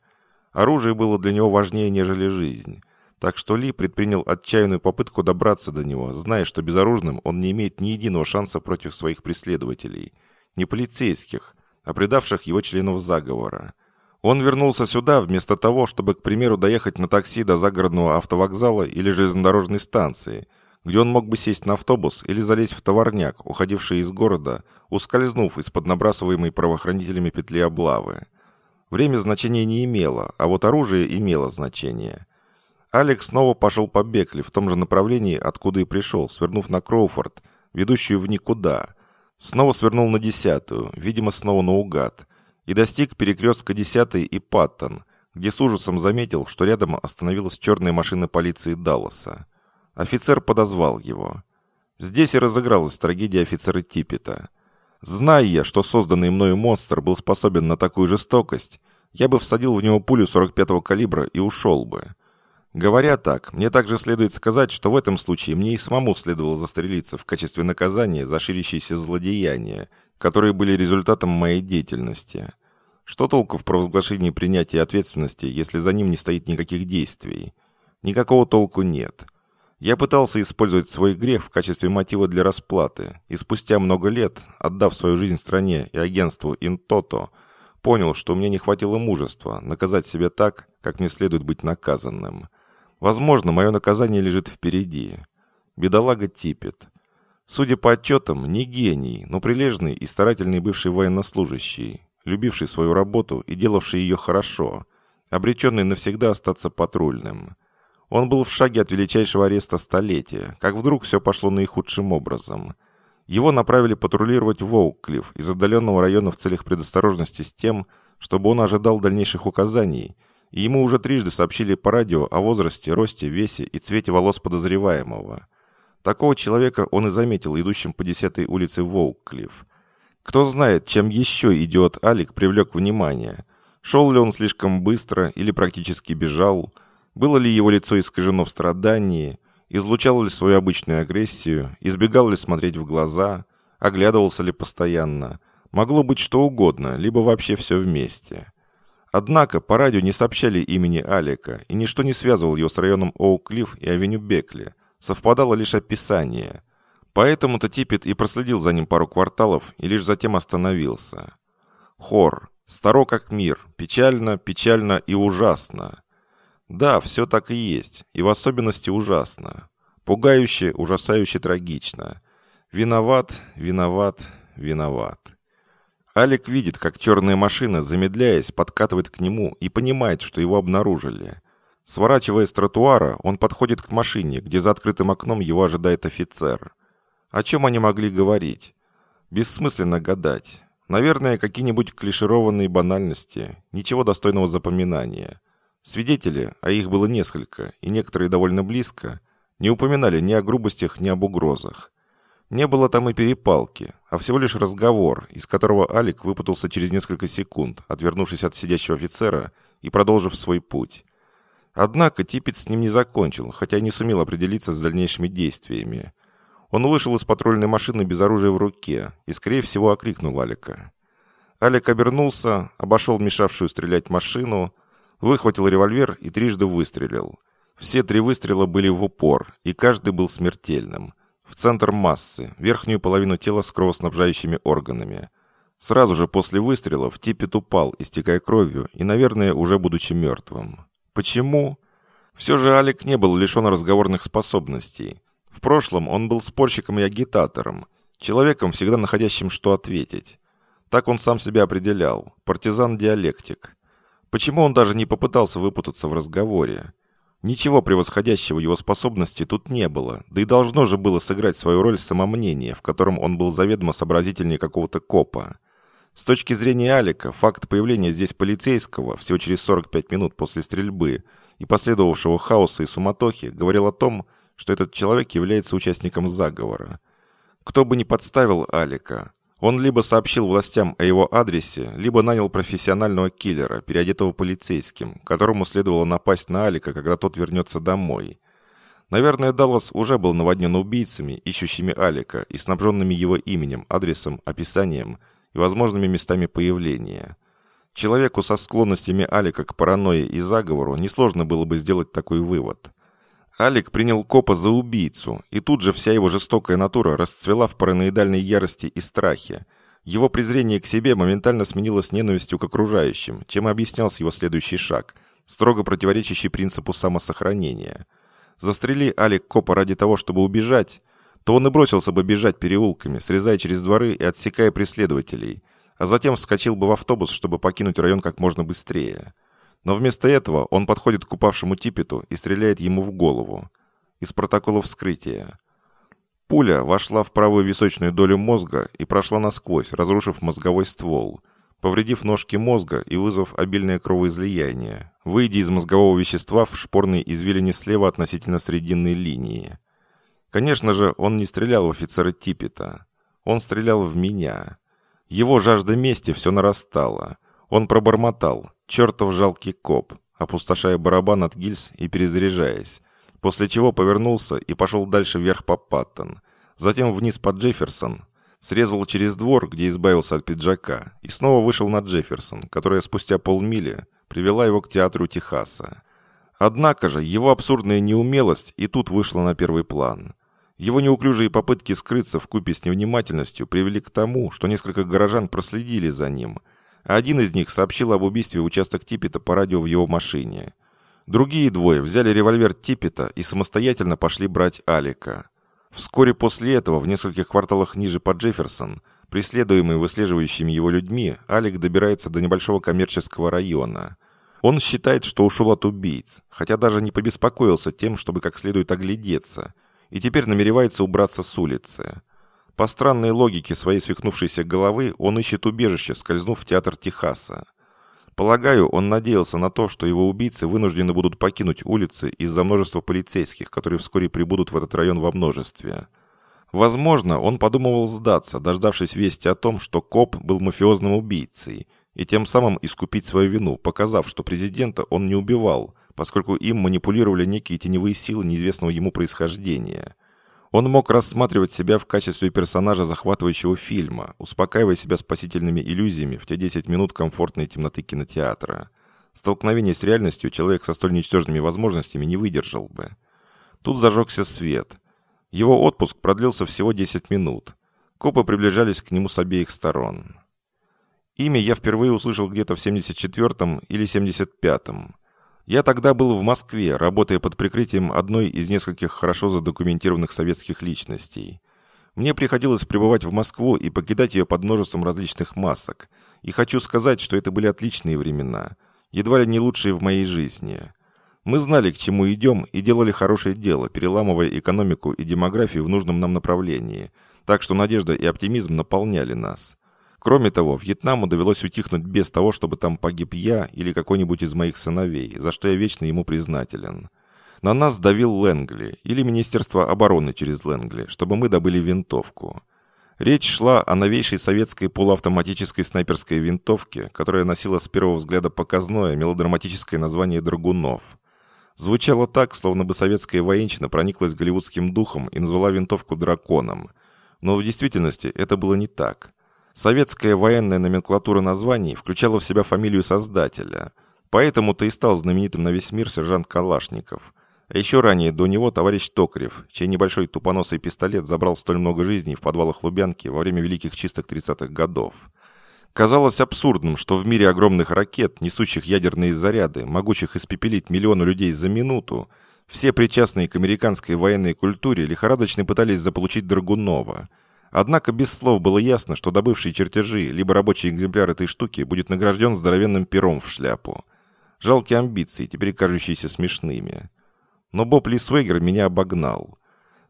Оружие было для него важнее, нежели жизнь. Так что Ли предпринял отчаянную попытку добраться до него, зная, что безоружным он не имеет ни единого шанса против своих преследователей. Не полицейских, а предавших его членов заговора. Он вернулся сюда вместо того, чтобы, к примеру, доехать на такси до загородного автовокзала или железнодорожной станции, где он мог бы сесть на автобус или залезть в товарняк, уходивший из города, ускользнув из-под набрасываемой правоохранителями петли облавы. Время значения не имело, а вот оружие имело значение. Алекс снова пошел по Бекли в том же направлении, откуда и пришел, свернув на Кроуфорд, ведущую в никуда. Снова свернул на десятую, видимо, снова наугад, и достиг перекрестка десятой и Паттон, где с ужасом заметил, что рядом остановилась черная машина полиции Далласа. Офицер подозвал его. Здесь и разыгралась трагедия офицера Типпета. Зная я, что созданный мною монстр был способен на такую жестокость, я бы всадил в него пулю 45-го калибра и ушел бы. Говоря так, мне также следует сказать, что в этом случае мне и самому следовало застрелиться в качестве наказания за ширящиеся злодеяния, которые были результатом моей деятельности. Что толку в провозглашении принятия ответственности, если за ним не стоит никаких действий? Никакого толку нет. Я пытался использовать свой грех в качестве мотива для расплаты, и спустя много лет, отдав свою жизнь стране и агентству Интото, понял, что меня не хватило мужества наказать себя так, как мне следует быть наказанным. Возможно, мое наказание лежит впереди. Бедолага типит. Судя по отчетам, не гений, но прилежный и старательный бывший военнослужащий, любивший свою работу и делавший ее хорошо, обреченный навсегда остаться патрульным. Он был в шаге от величайшего ареста столетия, как вдруг все пошло наихудшим образом. Его направили патрулировать в Оуклифф из отдаленного района в целях предосторожности с тем, чтобы он ожидал дальнейших указаний – и ему уже трижды сообщили по радио о возрасте, росте, весе и цвете волос подозреваемого. Такого человека он и заметил идущим по 10-й улице Воукклифф. Кто знает, чем еще идиот Алик привлек внимание. Шел ли он слишком быстро или практически бежал? Было ли его лицо искажено в страдании? Излучал ли свою обычную агрессию, избегал ли смотреть в глаза, оглядывался ли постоянно. Могло быть что угодно, либо вообще все вместе. Однако по радио не сообщали имени Алика, и ничто не связывало его с районом Оуклифф и авеню Бекли. Совпадало лишь описание. Поэтому-то Типпет и проследил за ним пару кварталов и лишь затем остановился. Хор. Старо как мир. Печально, печально и ужасно. Да, все так и есть, и в особенности ужасно. Пугающе, ужасающе трагично. Виноват, виноват, виноват. Алик видит, как черная машина, замедляясь, подкатывает к нему и понимает, что его обнаружили. Сворачивая с тротуара, он подходит к машине, где за открытым окном его ожидает офицер. О чем они могли говорить? Бессмысленно гадать. Наверное, какие-нибудь клишированные банальности, ничего достойного запоминания. Свидетели, а их было несколько, и некоторые довольно близко, не упоминали ни о грубостях, ни об угрозах. Не было там и перепалки, а всего лишь разговор, из которого Алик выпутался через несколько секунд, отвернувшись от сидящего офицера и продолжив свой путь. Однако Типпет с ним не закончил, хотя и не сумел определиться с дальнейшими действиями. Он вышел из патрульной машины без оружия в руке и, скорее всего, окликнул Алика. Алик обернулся, обошел мешавшую стрелять машину, выхватил револьвер и трижды выстрелил. Все три выстрела были в упор, и каждый был смертельным. В центр массы, верхнюю половину тела с кровоснабжающими органами. Сразу же после выстрелов Типпет упал, истекая кровью, и, наверное, уже будучи мертвым. Почему? Все же Алик не был лишен разговорных способностей. В прошлом он был спорщиком и агитатором, человеком, всегда находящим что ответить. Так он сам себя определял, партизан-диалектик. Почему он даже не попытался выпутаться в разговоре? Ничего превосходящего его способности тут не было, да и должно же было сыграть свою роль самомнение, в котором он был заведомо сообразительнее какого-то копа. С точки зрения Алика, факт появления здесь полицейского всего через 45 минут после стрельбы и последовавшего хаоса и суматохи говорил о том, что этот человек является участником заговора. Кто бы ни подставил Алика, он либо сообщил властям о его адресе, либо нанял профессионального киллера, переодетого полицейским, которому следовало напасть на Алика, когда тот вернется домой. Наверное, Даллас уже был наводнен убийцами, ищущими Алика и снабженными его именем, адресом, описанием и возможными местами появления. Человеку со склонностями Алика к паранойи и заговору несложно было бы сделать такой вывод. Алик принял копа за убийцу, и тут же вся его жестокая натура расцвела в параноидальной ярости и страхе. Его презрение к себе моментально сменилось ненавистью к окружающим, чем объяснялся его следующий шаг, строго противоречащий принципу самосохранения. Застрели Алик копа ради того, чтобы убежать, то он и бросился бы бежать переулками, срезая через дворы и отсекая преследователей, а затем вскочил бы в автобус, чтобы покинуть район как можно быстрее. Но вместо этого он подходит к упавшему Типету и стреляет ему в голову. Из протокола вскрытия. Пуля вошла в правую височную долю мозга и прошла насквозь, разрушив мозговой ствол, повредив ножки мозга и вызвав обильное кровоизлияние, выйдя из мозгового вещества в шпорной извилине слева относительно срединной линии. Конечно же, он не стрелял в офицера Типпета. Он стрелял в меня. Его жажда мести все нарастала. Он пробормотал. «Чертов жалкий коп», опустошая барабан от гильз и перезаряжаясь, после чего повернулся и пошел дальше вверх по Паттон, затем вниз по Джефферсон, срезал через двор, где избавился от пиджака, и снова вышел на Джефферсон, которая спустя полмили привела его к театру Техаса. Однако же его абсурдная неумелость и тут вышла на первый план. Его неуклюжие попытки скрыться в купе с невнимательностью привели к тому, что несколько горожан проследили за ним, один из них сообщил об убийстве участок Типпета по радио в его машине. Другие двое взяли револьвер Типпета и самостоятельно пошли брать Алика. Вскоре после этого, в нескольких кварталах ниже по Джефферсон, преследуемый выслеживающими его людьми, Алик добирается до небольшого коммерческого района. Он считает, что ушел от убийц, хотя даже не побеспокоился тем, чтобы как следует оглядеться – и теперь намеревается убраться с улицы. По странной логике своей свихнувшейся головы он ищет убежище, скользнув в театр Техаса. Полагаю, он надеялся на то, что его убийцы вынуждены будут покинуть улицы из-за множества полицейских, которые вскоре прибудут в этот район во множестве. Возможно, он подумывал сдаться, дождавшись вести о том, что коп был мафиозным убийцей, и тем самым искупить свою вину, показав, что президента он не убивал, поскольку им манипулировали некие теневые силы неизвестного ему происхождения. Он мог рассматривать себя в качестве персонажа захватывающего фильма, успокаивая себя спасительными иллюзиями в те 10 минут комфортной темноты кинотеатра. Столкновение с реальностью человек со столь ничтожными возможностями не выдержал бы. Тут зажегся свет. Его отпуск продлился всего 10 минут. Копы приближались к нему с обеих сторон. Имя я впервые услышал где-то в 74-м или 75-м. Я тогда был в Москве, работая под прикрытием одной из нескольких хорошо задокументированных советских личностей. Мне приходилось пребывать в Москву и покидать ее под множеством различных масок. И хочу сказать, что это были отличные времена. Едва ли не лучшие в моей жизни. Мы знали, к чему идем, и делали хорошее дело, переламывая экономику и демографию в нужном нам направлении. Так что надежда и оптимизм наполняли нас. Кроме того, Вьетнаму довелось утихнуть без того, чтобы там погиб я или какой-нибудь из моих сыновей, за что я вечно ему признателен. На нас давил Лэнгли или Министерство обороны через Лэнгли, чтобы мы добыли винтовку. Речь шла о новейшей советской полуавтоматической снайперской винтовке, которая носила с первого взгляда показное мелодраматическое название «Драгунов». Звучало так, словно бы советская военщина прониклась голливудским духом и назвала винтовку «драконом». Но в действительности это было не так. Советская военная номенклатура названий включала в себя фамилию создателя. Поэтому-то и стал знаменитым на весь мир сержант Калашников. А еще ранее до него товарищ Токарев, чей небольшой тупоносый пистолет забрал столь много жизней в подвалах Лубянки во время Великих Чисток 30-х годов. Казалось абсурдным, что в мире огромных ракет, несущих ядерные заряды, могучих испепелить миллионы людей за минуту, все причастные к американской военной культуре лихорадочно пытались заполучить Драгунова – Однако без слов было ясно, что добывший чертежи, либо рабочий экземпляр этой штуки будет награжден здоровенным пером в шляпу. Жалкие амбиции, теперь кажущиеся смешными. Но Боб Лисвегер меня обогнал.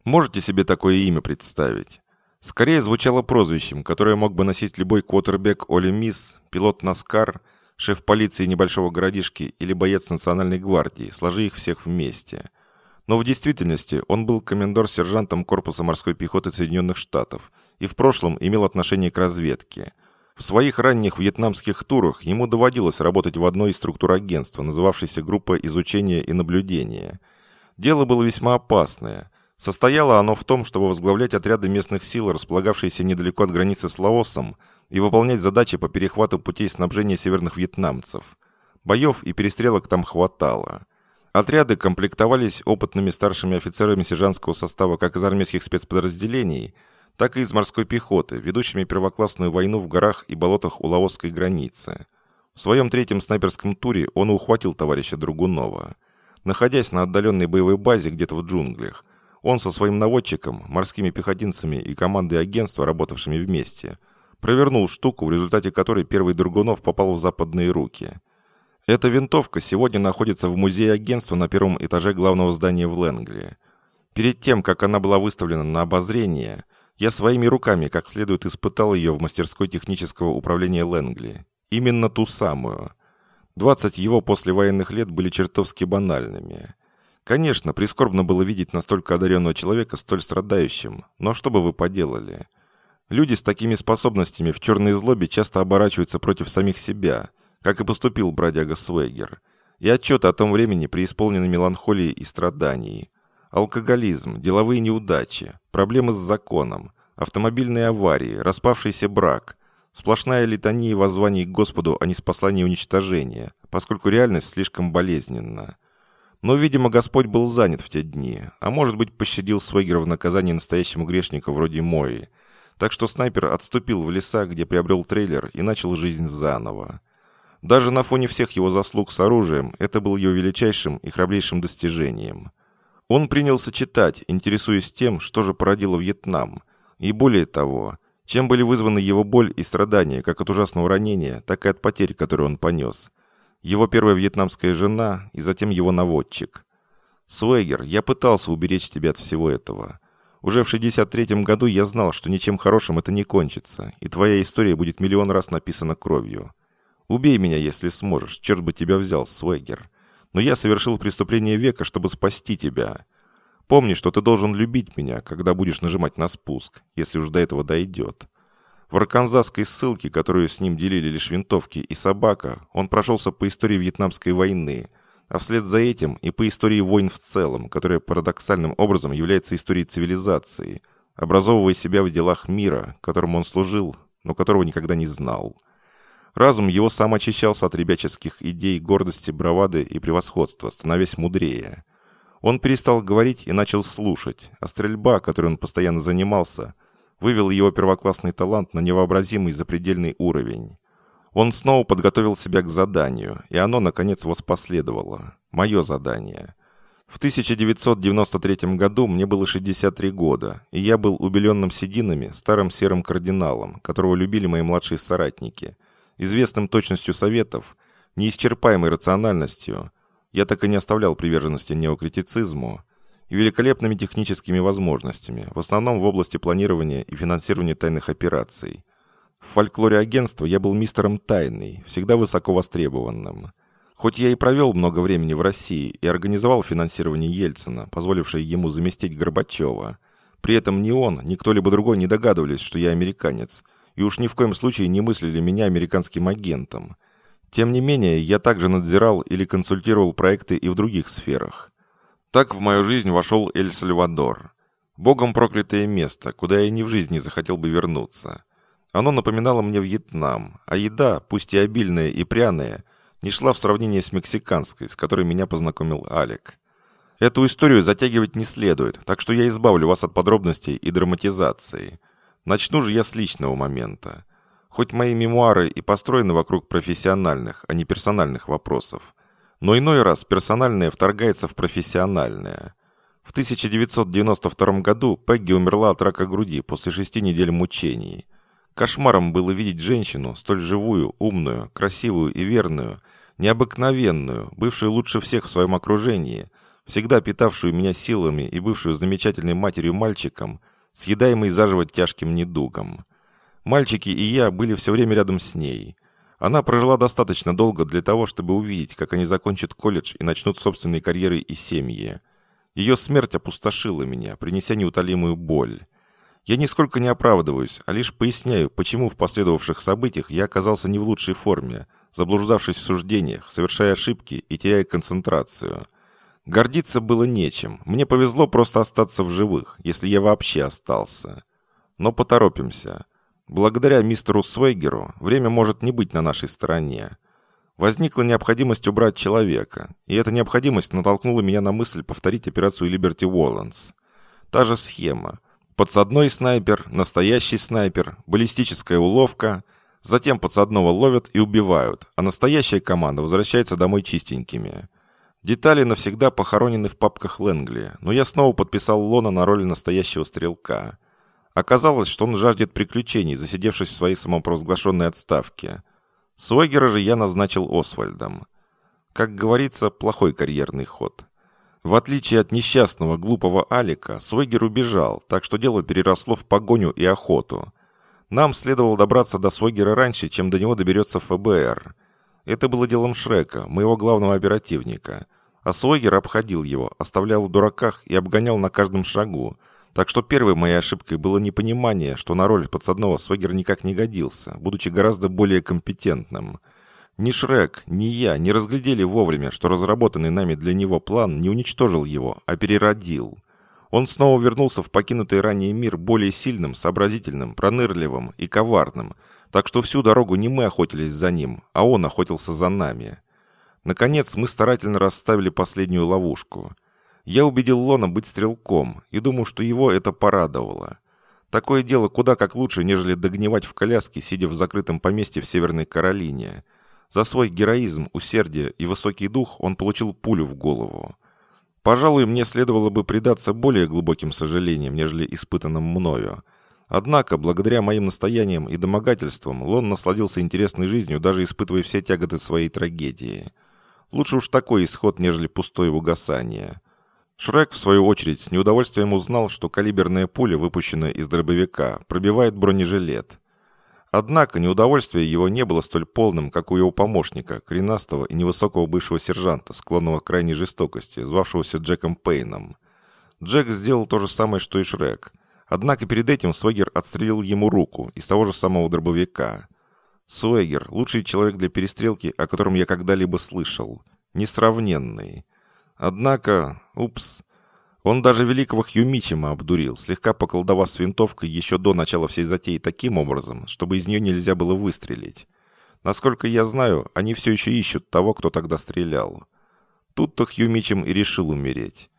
Можете себе такое имя представить? Скорее звучало прозвищем, которое мог бы носить любой квотербек Оли Мисс, пилот Наскар, шеф полиции небольшого городишки или боец национальной гвардии, сложи их всех вместе – но в действительности он был комендор-сержантом корпуса морской пехоты Соединенных Штатов и в прошлом имел отношение к разведке. В своих ранних вьетнамских турах ему доводилось работать в одной из структур агентства, называвшейся «Группа изучения и наблюдения». Дело было весьма опасное. Состояло оно в том, чтобы возглавлять отряды местных сил, располагавшиеся недалеко от границы с Лаосом, и выполнять задачи по перехвату путей снабжения северных вьетнамцев. Боев и перестрелок там хватало. Отряды комплектовались опытными старшими офицерами сержантского состава как из армейских спецподразделений, так и из морской пехоты, ведущими первоклассную войну в горах и болотах у лаосской границы. В своем третьем снайперском туре он ухватил товарища Другунова. Находясь на отдаленной боевой базе где-то в джунглях, он со своим наводчиком, морскими пехотинцами и командой агентства, работавшими вместе, провернул штуку, в результате которой первый Другунов попал в западные руки – эта винтовка сегодня находится в музее агентства на первом этаже главного здания в Лэнгли. Перед тем, как она была выставлена на обозрение, я своими руками как следует испытал ее в мастерской технического управления Лэнгли. Именно ту самую. 20 его послевоенных лет были чертовски банальными. Конечно, прискорбно было видеть настолько одаренного человека столь страдающим, но что бы вы поделали? Люди с такими способностями в черной злобе часто оборачиваются против самих себя – как и поступил бродяга Свегер, и отчеты о том времени преисполнены меланхолией и страданий. Алкоголизм, деловые неудачи, проблемы с законом, автомобильные аварии, распавшийся брак, сплошная литания воззваний к Господу, а не спаслания и уничтожения, поскольку реальность слишком болезненна. Но, видимо, Господь был занят в те дни, а может быть, пощадил Свегера в наказании настоящему грешнику вроде Мои. Так что снайпер отступил в леса, где приобрел трейлер и начал жизнь заново. Даже на фоне всех его заслуг с оружием, это был его величайшим и храбрейшим достижением. Он принялся читать, интересуясь тем, что же породило Вьетнам. И более того, чем были вызваны его боль и страдания, как от ужасного ранения, так и от потерь, которые он понес. Его первая вьетнамская жена и затем его наводчик. Суэгер, я пытался уберечь тебя от всего этого. Уже в 63-м году я знал, что ничем хорошим это не кончится, и твоя история будет миллион раз написана кровью. Убей меня, если сможешь, черт бы тебя взял, Свегер. Но я совершил преступление века, чтобы спасти тебя. Помни, что ты должен любить меня, когда будешь нажимать на спуск, если уж до этого дойдет. В арканзасской ссылке, которую с ним делили лишь винтовки и собака, он прошелся по истории Вьетнамской войны, а вслед за этим и по истории войн в целом, которая парадоксальным образом является историей цивилизации, образовывая себя в делах мира, которому он служил, но которого никогда не знал. Разум его сам очищался от ребяческих идей гордости, бравады и превосходства, становясь мудрее. Он перестал говорить и начал слушать, а стрельба, которой он постоянно занимался, вывел его первоклассный талант на невообразимый запредельный уровень. Он снова подготовил себя к заданию, и оно, наконец, воспоследовало. Мое задание. В 1993 году мне было 63 года, и я был убеленным сединами старым серым кардиналом, которого любили мои младшие соратники, известным точностью советов, неисчерпаемой рациональностью, я так и не оставлял приверженности неокритицизму, и великолепными техническими возможностями, в основном в области планирования и финансирования тайных операций. В фольклоре агентства я был мистером Тайный, всегда высоко востребованным. Хоть я и провел много времени в России и организовал финансирование Ельцина, позволившее ему заместить Горбачева, при этом ни он, ни кто-либо другой не догадывались, что я американец, и уж ни в коем случае не мыслили меня американским агентом. Тем не менее, я также надзирал или консультировал проекты и в других сферах. Так в мою жизнь вошел Эль-Сальвадор. Богом проклятое место, куда я ни в жизни захотел бы вернуться. Оно напоминало мне Вьетнам, а еда, пусть и обильная и пряная, не шла в сравнении с мексиканской, с которой меня познакомил Алек. Эту историю затягивать не следует, так что я избавлю вас от подробностей и драматизации. Начну же я с личного момента. Хоть мои мемуары и построены вокруг профессиональных, а не персональных вопросов, но иной раз персональное вторгается в профессиональное. В 1992 году Пегги умерла от рака груди после шести недель мучений – Кошмаром было видеть женщину, столь живую, умную, красивую и верную, необыкновенную, бывшую лучше всех в своем окружении, всегда питавшую меня силами и бывшую замечательной матерью-мальчиком, съедаемой заживо тяжким недугом. Мальчики и я были все время рядом с ней. Она прожила достаточно долго для того, чтобы увидеть, как они закончат колледж и начнут собственные карьеры и семьи. Ее смерть опустошила меня, принеся неутолимую боль. Я нисколько не оправдываюсь, а лишь поясняю, почему в последовавших событиях я оказался не в лучшей форме, заблуждавшись в суждениях, совершая ошибки и теряя концентрацию. Гордиться было нечем. Мне повезло просто остаться в живых, если я вообще остался. Но поторопимся. Благодаря мистеру Свейгеру время может не быть на нашей стороне. Возникла необходимость убрать человека, и эта необходимость натолкнула меня на мысль повторить операцию Liberty Уолланс. Та же схема – Подсадной снайпер, настоящий снайпер, баллистическая уловка. Затем подсадного ловят и убивают, а настоящая команда возвращается домой чистенькими. Детали навсегда похоронены в папках Лэнгли, но я снова подписал Лона на роль настоящего стрелка. Оказалось, что он жаждет приключений, засидевшись в своей самопровозглашенной отставке. Сойгера же я назначил Освальдом. Как говорится, плохой карьерный ход. В отличие от несчастного, глупого Алика, Свегер убежал, так что дело переросло в погоню и охоту. Нам следовало добраться до Свегера раньше, чем до него доберется ФБР. Это было делом Шрека, моего главного оперативника. А Свегер обходил его, оставлял в дураках и обгонял на каждом шагу. Так что первой моей ошибкой было непонимание, что на роль подсадного Свегер никак не годился, будучи гораздо более компетентным – ни Шрек, ни я не разглядели вовремя, что разработанный нами для него план не уничтожил его, а переродил. Он снова вернулся в покинутый ранее мир более сильным, сообразительным, пронырливым и коварным, так что всю дорогу не мы охотились за ним, а он охотился за нами. Наконец, мы старательно расставили последнюю ловушку. Я убедил Лона быть стрелком, и думаю, что его это порадовало. Такое дело куда как лучше, нежели догнивать в коляске, сидя в закрытом поместье в Северной Каролине – за свой героизм, усердие и высокий дух он получил пулю в голову. Пожалуй, мне следовало бы предаться более глубоким сожалениям, нежели испытанным мною. Однако, благодаря моим настояниям и домогательствам, Лон насладился интересной жизнью, даже испытывая все тяготы своей трагедии. Лучше уж такой исход, нежели пустое угасание. Шрек, в свою очередь, с неудовольствием узнал, что калиберная пуля, выпущенная из дробовика, пробивает бронежилет. Однако неудовольствие его не было столь полным, как у его помощника, коренастого и невысокого бывшего сержанта, склонного к крайней жестокости, звавшегося Джеком Пейном. Джек сделал то же самое, что и Шрек. Однако перед этим Свегер отстрелил ему руку из того же самого дробовика. Суэгер – лучший человек для перестрелки, о котором я когда-либо слышал. Несравненный. Однако, упс, он даже великого Хьюмичима обдурил, слегка поколдовав с винтовкой еще до начала всей затеи таким образом, чтобы из нее нельзя было выстрелить. Насколько я знаю, они все еще ищут того, кто тогда стрелял. Тут-то Хьюмичем и решил умереть.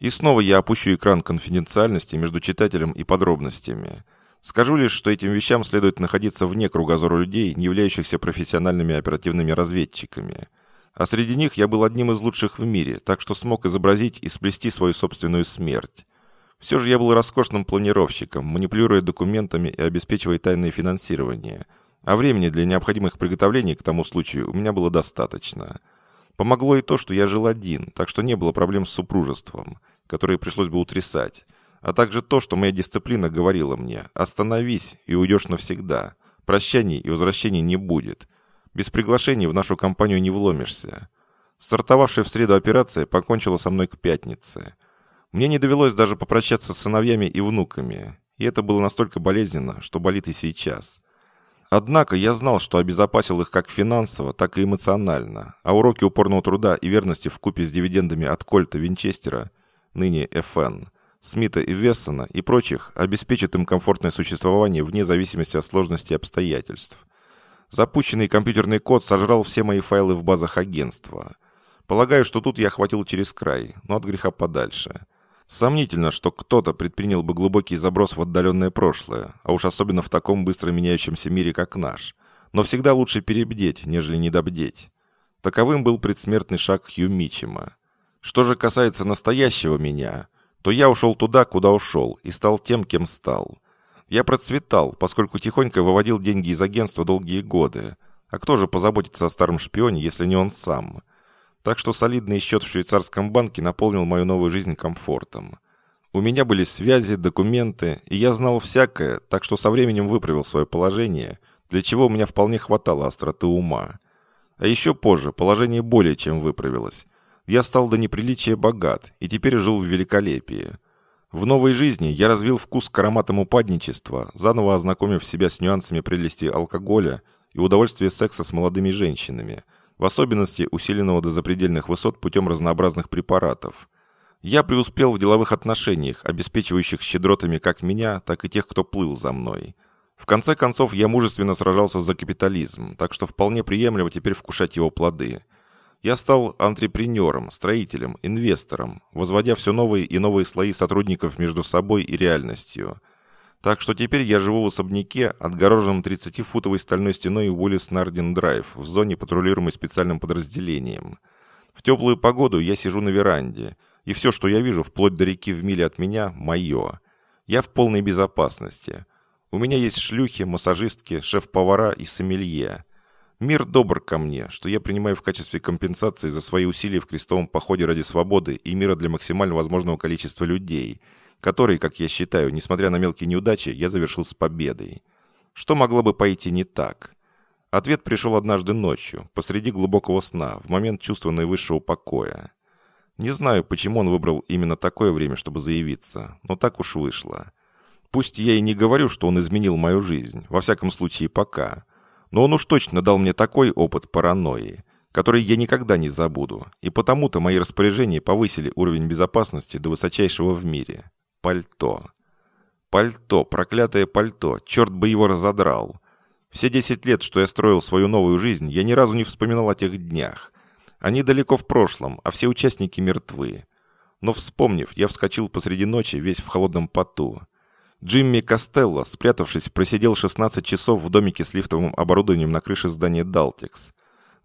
И снова я опущу экран конфиденциальности между читателем и подробностями. Скажу лишь, что этим вещам следует находиться вне кругозора людей, не являющихся профессиональными оперативными разведчиками – а среди них я был одним из лучших в мире, так что смог изобразить и сплести свою собственную смерть. Все же я был роскошным планировщиком, манипулируя документами и обеспечивая тайное финансирование. А времени для необходимых приготовлений к тому случаю у меня было достаточно. Помогло и то, что я жил один, так что не было проблем с супружеством, которые пришлось бы утрясать. А также то, что моя дисциплина говорила мне «Остановись и уйдешь навсегда. Прощаний и возвращений не будет. Без приглашений в нашу компанию не вломишься. Стартовавшая в среду операция покончила со мной к пятнице. Мне не довелось даже попрощаться с сыновьями и внуками, и это было настолько болезненно, что болит и сейчас. Однако я знал, что обезопасил их как финансово, так и эмоционально, а уроки упорного труда и верности в купе с дивидендами от Кольта Винчестера, ныне ФН, Смита и Вессона и прочих обеспечат им комфортное существование вне зависимости от сложности обстоятельств. Запущенный компьютерный код сожрал все мои файлы в базах агентства. Полагаю, что тут я охватил через край, но от греха подальше. Сомнительно, что кто-то предпринял бы глубокий заброс в отдаленное прошлое, а уж особенно в таком быстро меняющемся мире, как наш. Но всегда лучше перебдеть, нежели недобдеть. Таковым был предсмертный шаг Хью Мичема. Что же касается настоящего меня, то я ушел туда, куда ушел, и стал тем, кем стал – я процветал, поскольку тихонько выводил деньги из агентства долгие годы. А кто же позаботится о старом шпионе, если не он сам? Так что солидный счет в швейцарском банке наполнил мою новую жизнь комфортом. У меня были связи, документы, и я знал всякое, так что со временем выправил свое положение, для чего у меня вполне хватало остроты ума. А еще позже положение более чем выправилось. Я стал до неприличия богат и теперь жил в великолепии. В новой жизни я развил вкус к ароматам упадничества, заново ознакомив себя с нюансами прелести алкоголя и удовольствия секса с молодыми женщинами, в особенности усиленного до запредельных высот путем разнообразных препаратов. Я преуспел в деловых отношениях, обеспечивающих щедротами как меня, так и тех, кто плыл за мной. В конце концов, я мужественно сражался за капитализм, так что вполне приемлемо теперь вкушать его плоды – я стал антрепренером, строителем, инвестором, возводя все новые и новые слои сотрудников между собой и реальностью. Так что теперь я живу в особняке, отгороженном 30-футовой стальной стеной Уоллес Нардин Драйв, в зоне, патрулируемой специальным подразделением. В теплую погоду я сижу на веранде, и все, что я вижу, вплоть до реки в миле от меня, мое. Я в полной безопасности. У меня есть шлюхи, массажистки, шеф-повара и сомелье. Мир добр ко мне, что я принимаю в качестве компенсации за свои усилия в крестовом походе ради свободы и мира для максимально возможного количества людей, который, как я считаю, несмотря на мелкие неудачи, я завершил с победой. Что могло бы пойти не так? Ответ пришел однажды ночью, посреди глубокого сна, в момент чувства наивысшего покоя. Не знаю, почему он выбрал именно такое время, чтобы заявиться, но так уж вышло. Пусть я и не говорю, что он изменил мою жизнь, во всяком случае пока – но он уж точно дал мне такой опыт паранойи, который я никогда не забуду, и потому-то мои распоряжения повысили уровень безопасности до высочайшего в мире. Пальто. Пальто, проклятое пальто, черт бы его разодрал. Все десять лет, что я строил свою новую жизнь, я ни разу не вспоминал о тех днях. Они далеко в прошлом, а все участники мертвы. Но вспомнив, я вскочил посреди ночи, весь в холодном поту. Джимми Костелло, спрятавшись, просидел 16 часов в домике с лифтовым оборудованием на крыше здания «Далтекс».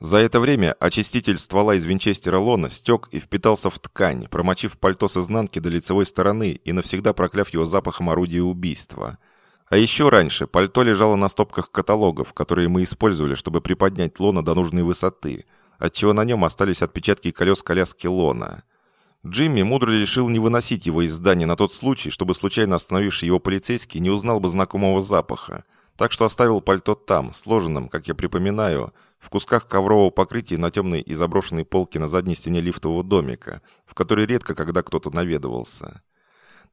За это время очиститель ствола из винчестера Лона стек и впитался в ткань, промочив пальто с изнанки до лицевой стороны и навсегда прокляв его запахом орудия убийства. А еще раньше пальто лежало на стопках каталогов, которые мы использовали, чтобы приподнять Лона до нужной высоты, отчего на нем остались отпечатки колес коляски Лона. Джимми мудро решил не выносить его из здания на тот случай, чтобы случайно остановивший его полицейский не узнал бы знакомого запаха. Так что оставил пальто там, сложенным, как я припоминаю, в кусках коврового покрытия на темной и заброшенной полке на задней стене лифтового домика, в который редко когда кто-то наведывался.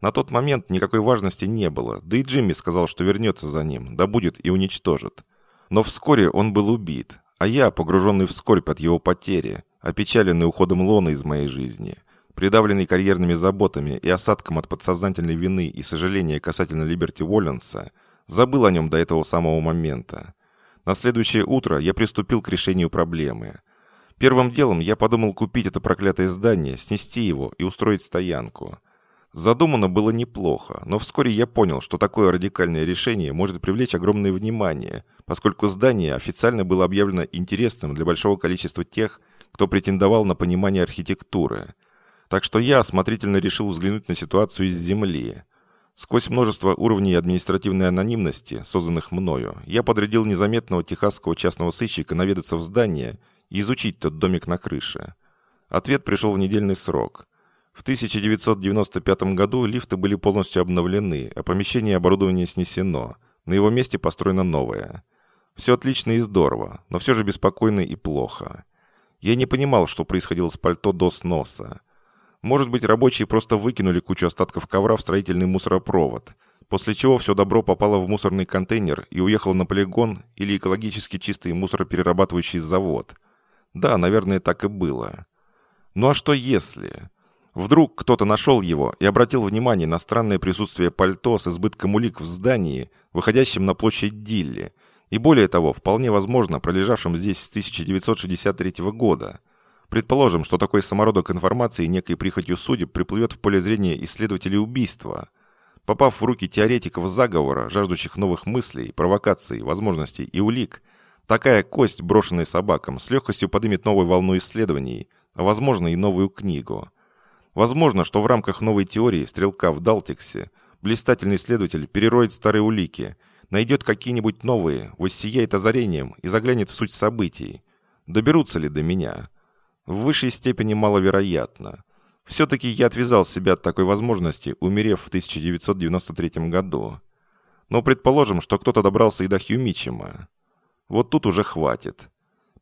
На тот момент никакой важности не было, да и Джимми сказал, что вернется за ним, да будет и уничтожит. Но вскоре он был убит, а я, погруженный в скорбь от его потери, опечаленный уходом Лона из моей жизни, придавленный карьерными заботами и осадком от подсознательной вины и сожаления касательно Либерти Уолленса, забыл о нем до этого самого момента. На следующее утро я приступил к решению проблемы. Первым делом я подумал купить это проклятое здание, снести его и устроить стоянку. Задумано было неплохо, но вскоре я понял, что такое радикальное решение может привлечь огромное внимание, поскольку здание официально было объявлено интересным для большого количества тех, кто претендовал на понимание архитектуры. Так что я осмотрительно решил взглянуть на ситуацию из земли. Сквозь множество уровней административной анонимности, созданных мною, я подрядил незаметного техасского частного сыщика наведаться в здание и изучить тот домик на крыше. Ответ пришел в недельный срок. В 1995 году лифты были полностью обновлены, а помещение и оборудование снесено. На его месте построено новое. Все отлично и здорово, но все же беспокойно и плохо. Я не понимал, что происходило с пальто до сноса. Может быть, рабочие просто выкинули кучу остатков ковра в строительный мусоропровод, после чего все добро попало в мусорный контейнер и уехало на полигон или экологически чистый мусороперерабатывающий завод. Да, наверное, так и было. Ну а что если... Вдруг кто-то нашел его и обратил внимание на странное присутствие пальто с избытком улик в здании, выходящем на площадь Дилли, и более того, вполне возможно, пролежавшем здесь с 1963 года. Предположим, что такой самородок информации некой прихотью судеб приплывет в поле зрения исследователей убийства. Попав в руки теоретиков заговора, жаждущих новых мыслей, провокаций, возможностей и улик, такая кость, брошенная собакам, с легкостью подымет новую волну исследований, а возможно и новую книгу. Возможно, что в рамках новой теории стрелка в Далтексе блистательный исследователь перероет старые улики – найдет какие-нибудь новые, воссияет озарением и заглянет в суть событий. Доберутся ли до меня? В высшей степени маловероятно. Все-таки я отвязал себя от такой возможности, умерев в 1993 году. Но предположим, что кто-то добрался и до Хью Митчема. Вот тут уже хватит.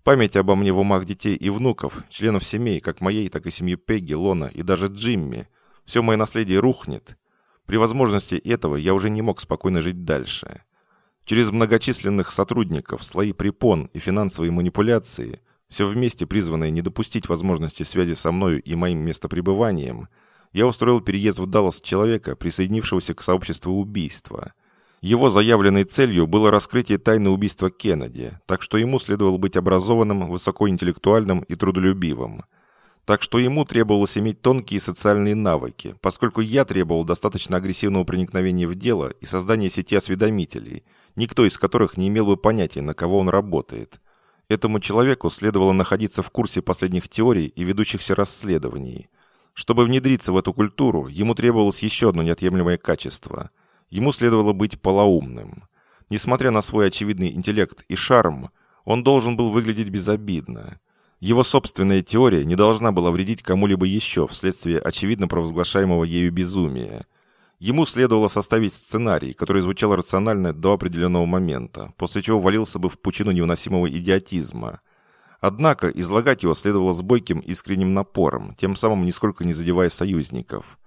Память обо мне в умах детей и внуков, членов семей, как моей, так и семьи Пегги, Лона и даже Джимми, все мое наследие рухнет. При возможности этого я уже не мог спокойно жить дальше. Через многочисленных сотрудников, слои препон и финансовые манипуляции, все вместе призванное не допустить возможности связи со мною и моим местопребыванием, я устроил переезд в Даллас человека, присоединившегося к сообществу убийства. Его заявленной целью было раскрытие тайны убийства Кеннеди, так что ему следовало быть образованным, высокоинтеллектуальным и трудолюбивым. Так что ему требовалось иметь тонкие социальные навыки, поскольку я требовал достаточно агрессивного проникновения в дело и создания сети осведомителей – никто из которых не имел бы понятия, на кого он работает. Этому человеку следовало находиться в курсе последних теорий и ведущихся расследований. Чтобы внедриться в эту культуру, ему требовалось еще одно неотъемлемое качество. Ему следовало быть полоумным. Несмотря на свой очевидный интеллект и шарм, он должен был выглядеть безобидно. Его собственная теория не должна была вредить кому-либо еще вследствие очевидно провозглашаемого ею безумия – Ему следовало составить сценарий, который звучал рационально до определенного момента, после чего валился бы в пучину невыносимого идиотизма. Однако излагать его следовало с бойким искренним напором, тем самым нисколько не задевая союзников.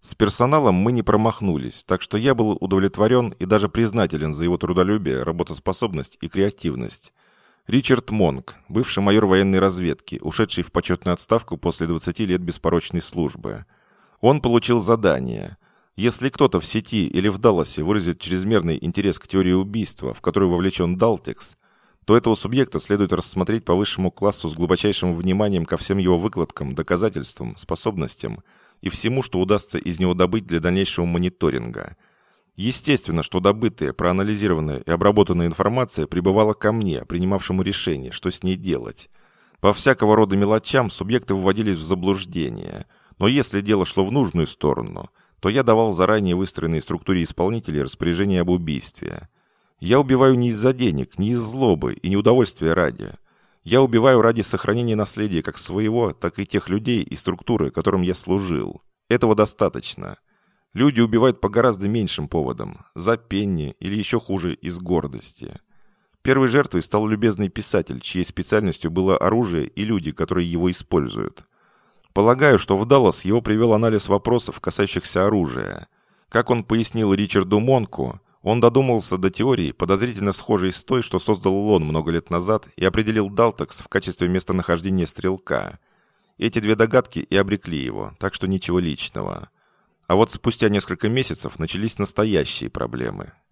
С персоналом мы не промахнулись, так что я был удовлетворен и даже признателен за его трудолюбие, работоспособность и креативность. Ричард Монк, бывший майор военной разведки, ушедший в почетную отставку после 20 лет беспорочной службы. Он получил задание – если кто-то в сети или в Далласе выразит чрезмерный интерес к теории убийства, в которую вовлечен Далтекс, то этого субъекта следует рассмотреть по высшему классу с глубочайшим вниманием ко всем его выкладкам, доказательствам, способностям и всему, что удастся из него добыть для дальнейшего мониторинга. Естественно, что добытая, проанализированная и обработанная информация прибывала ко мне, принимавшему решение, что с ней делать. По всякого рода мелочам субъекты вводились в заблуждение, но если дело шло в нужную сторону – то я давал заранее выстроенной структуре исполнителей распоряжение об убийстве. Я убиваю не из-за денег, не из злобы и не удовольствия ради. Я убиваю ради сохранения наследия как своего, так и тех людей и структуры, которым я служил. Этого достаточно. Люди убивают по гораздо меньшим поводам. За пенни или еще хуже, из гордости. Первой жертвой стал любезный писатель, чьей специальностью было оружие и люди, которые его используют. Полагаю, что в Даллас его привел анализ вопросов, касающихся оружия. Как он пояснил Ричарду Монку, Он додумался до теории, подозрительно схожей с той, что создал Лон много лет назад, и определил Далтекс в качестве местонахождения стрелка. Эти две догадки и обрекли его, так что ничего личного. А вот спустя несколько месяцев начались настоящие проблемы –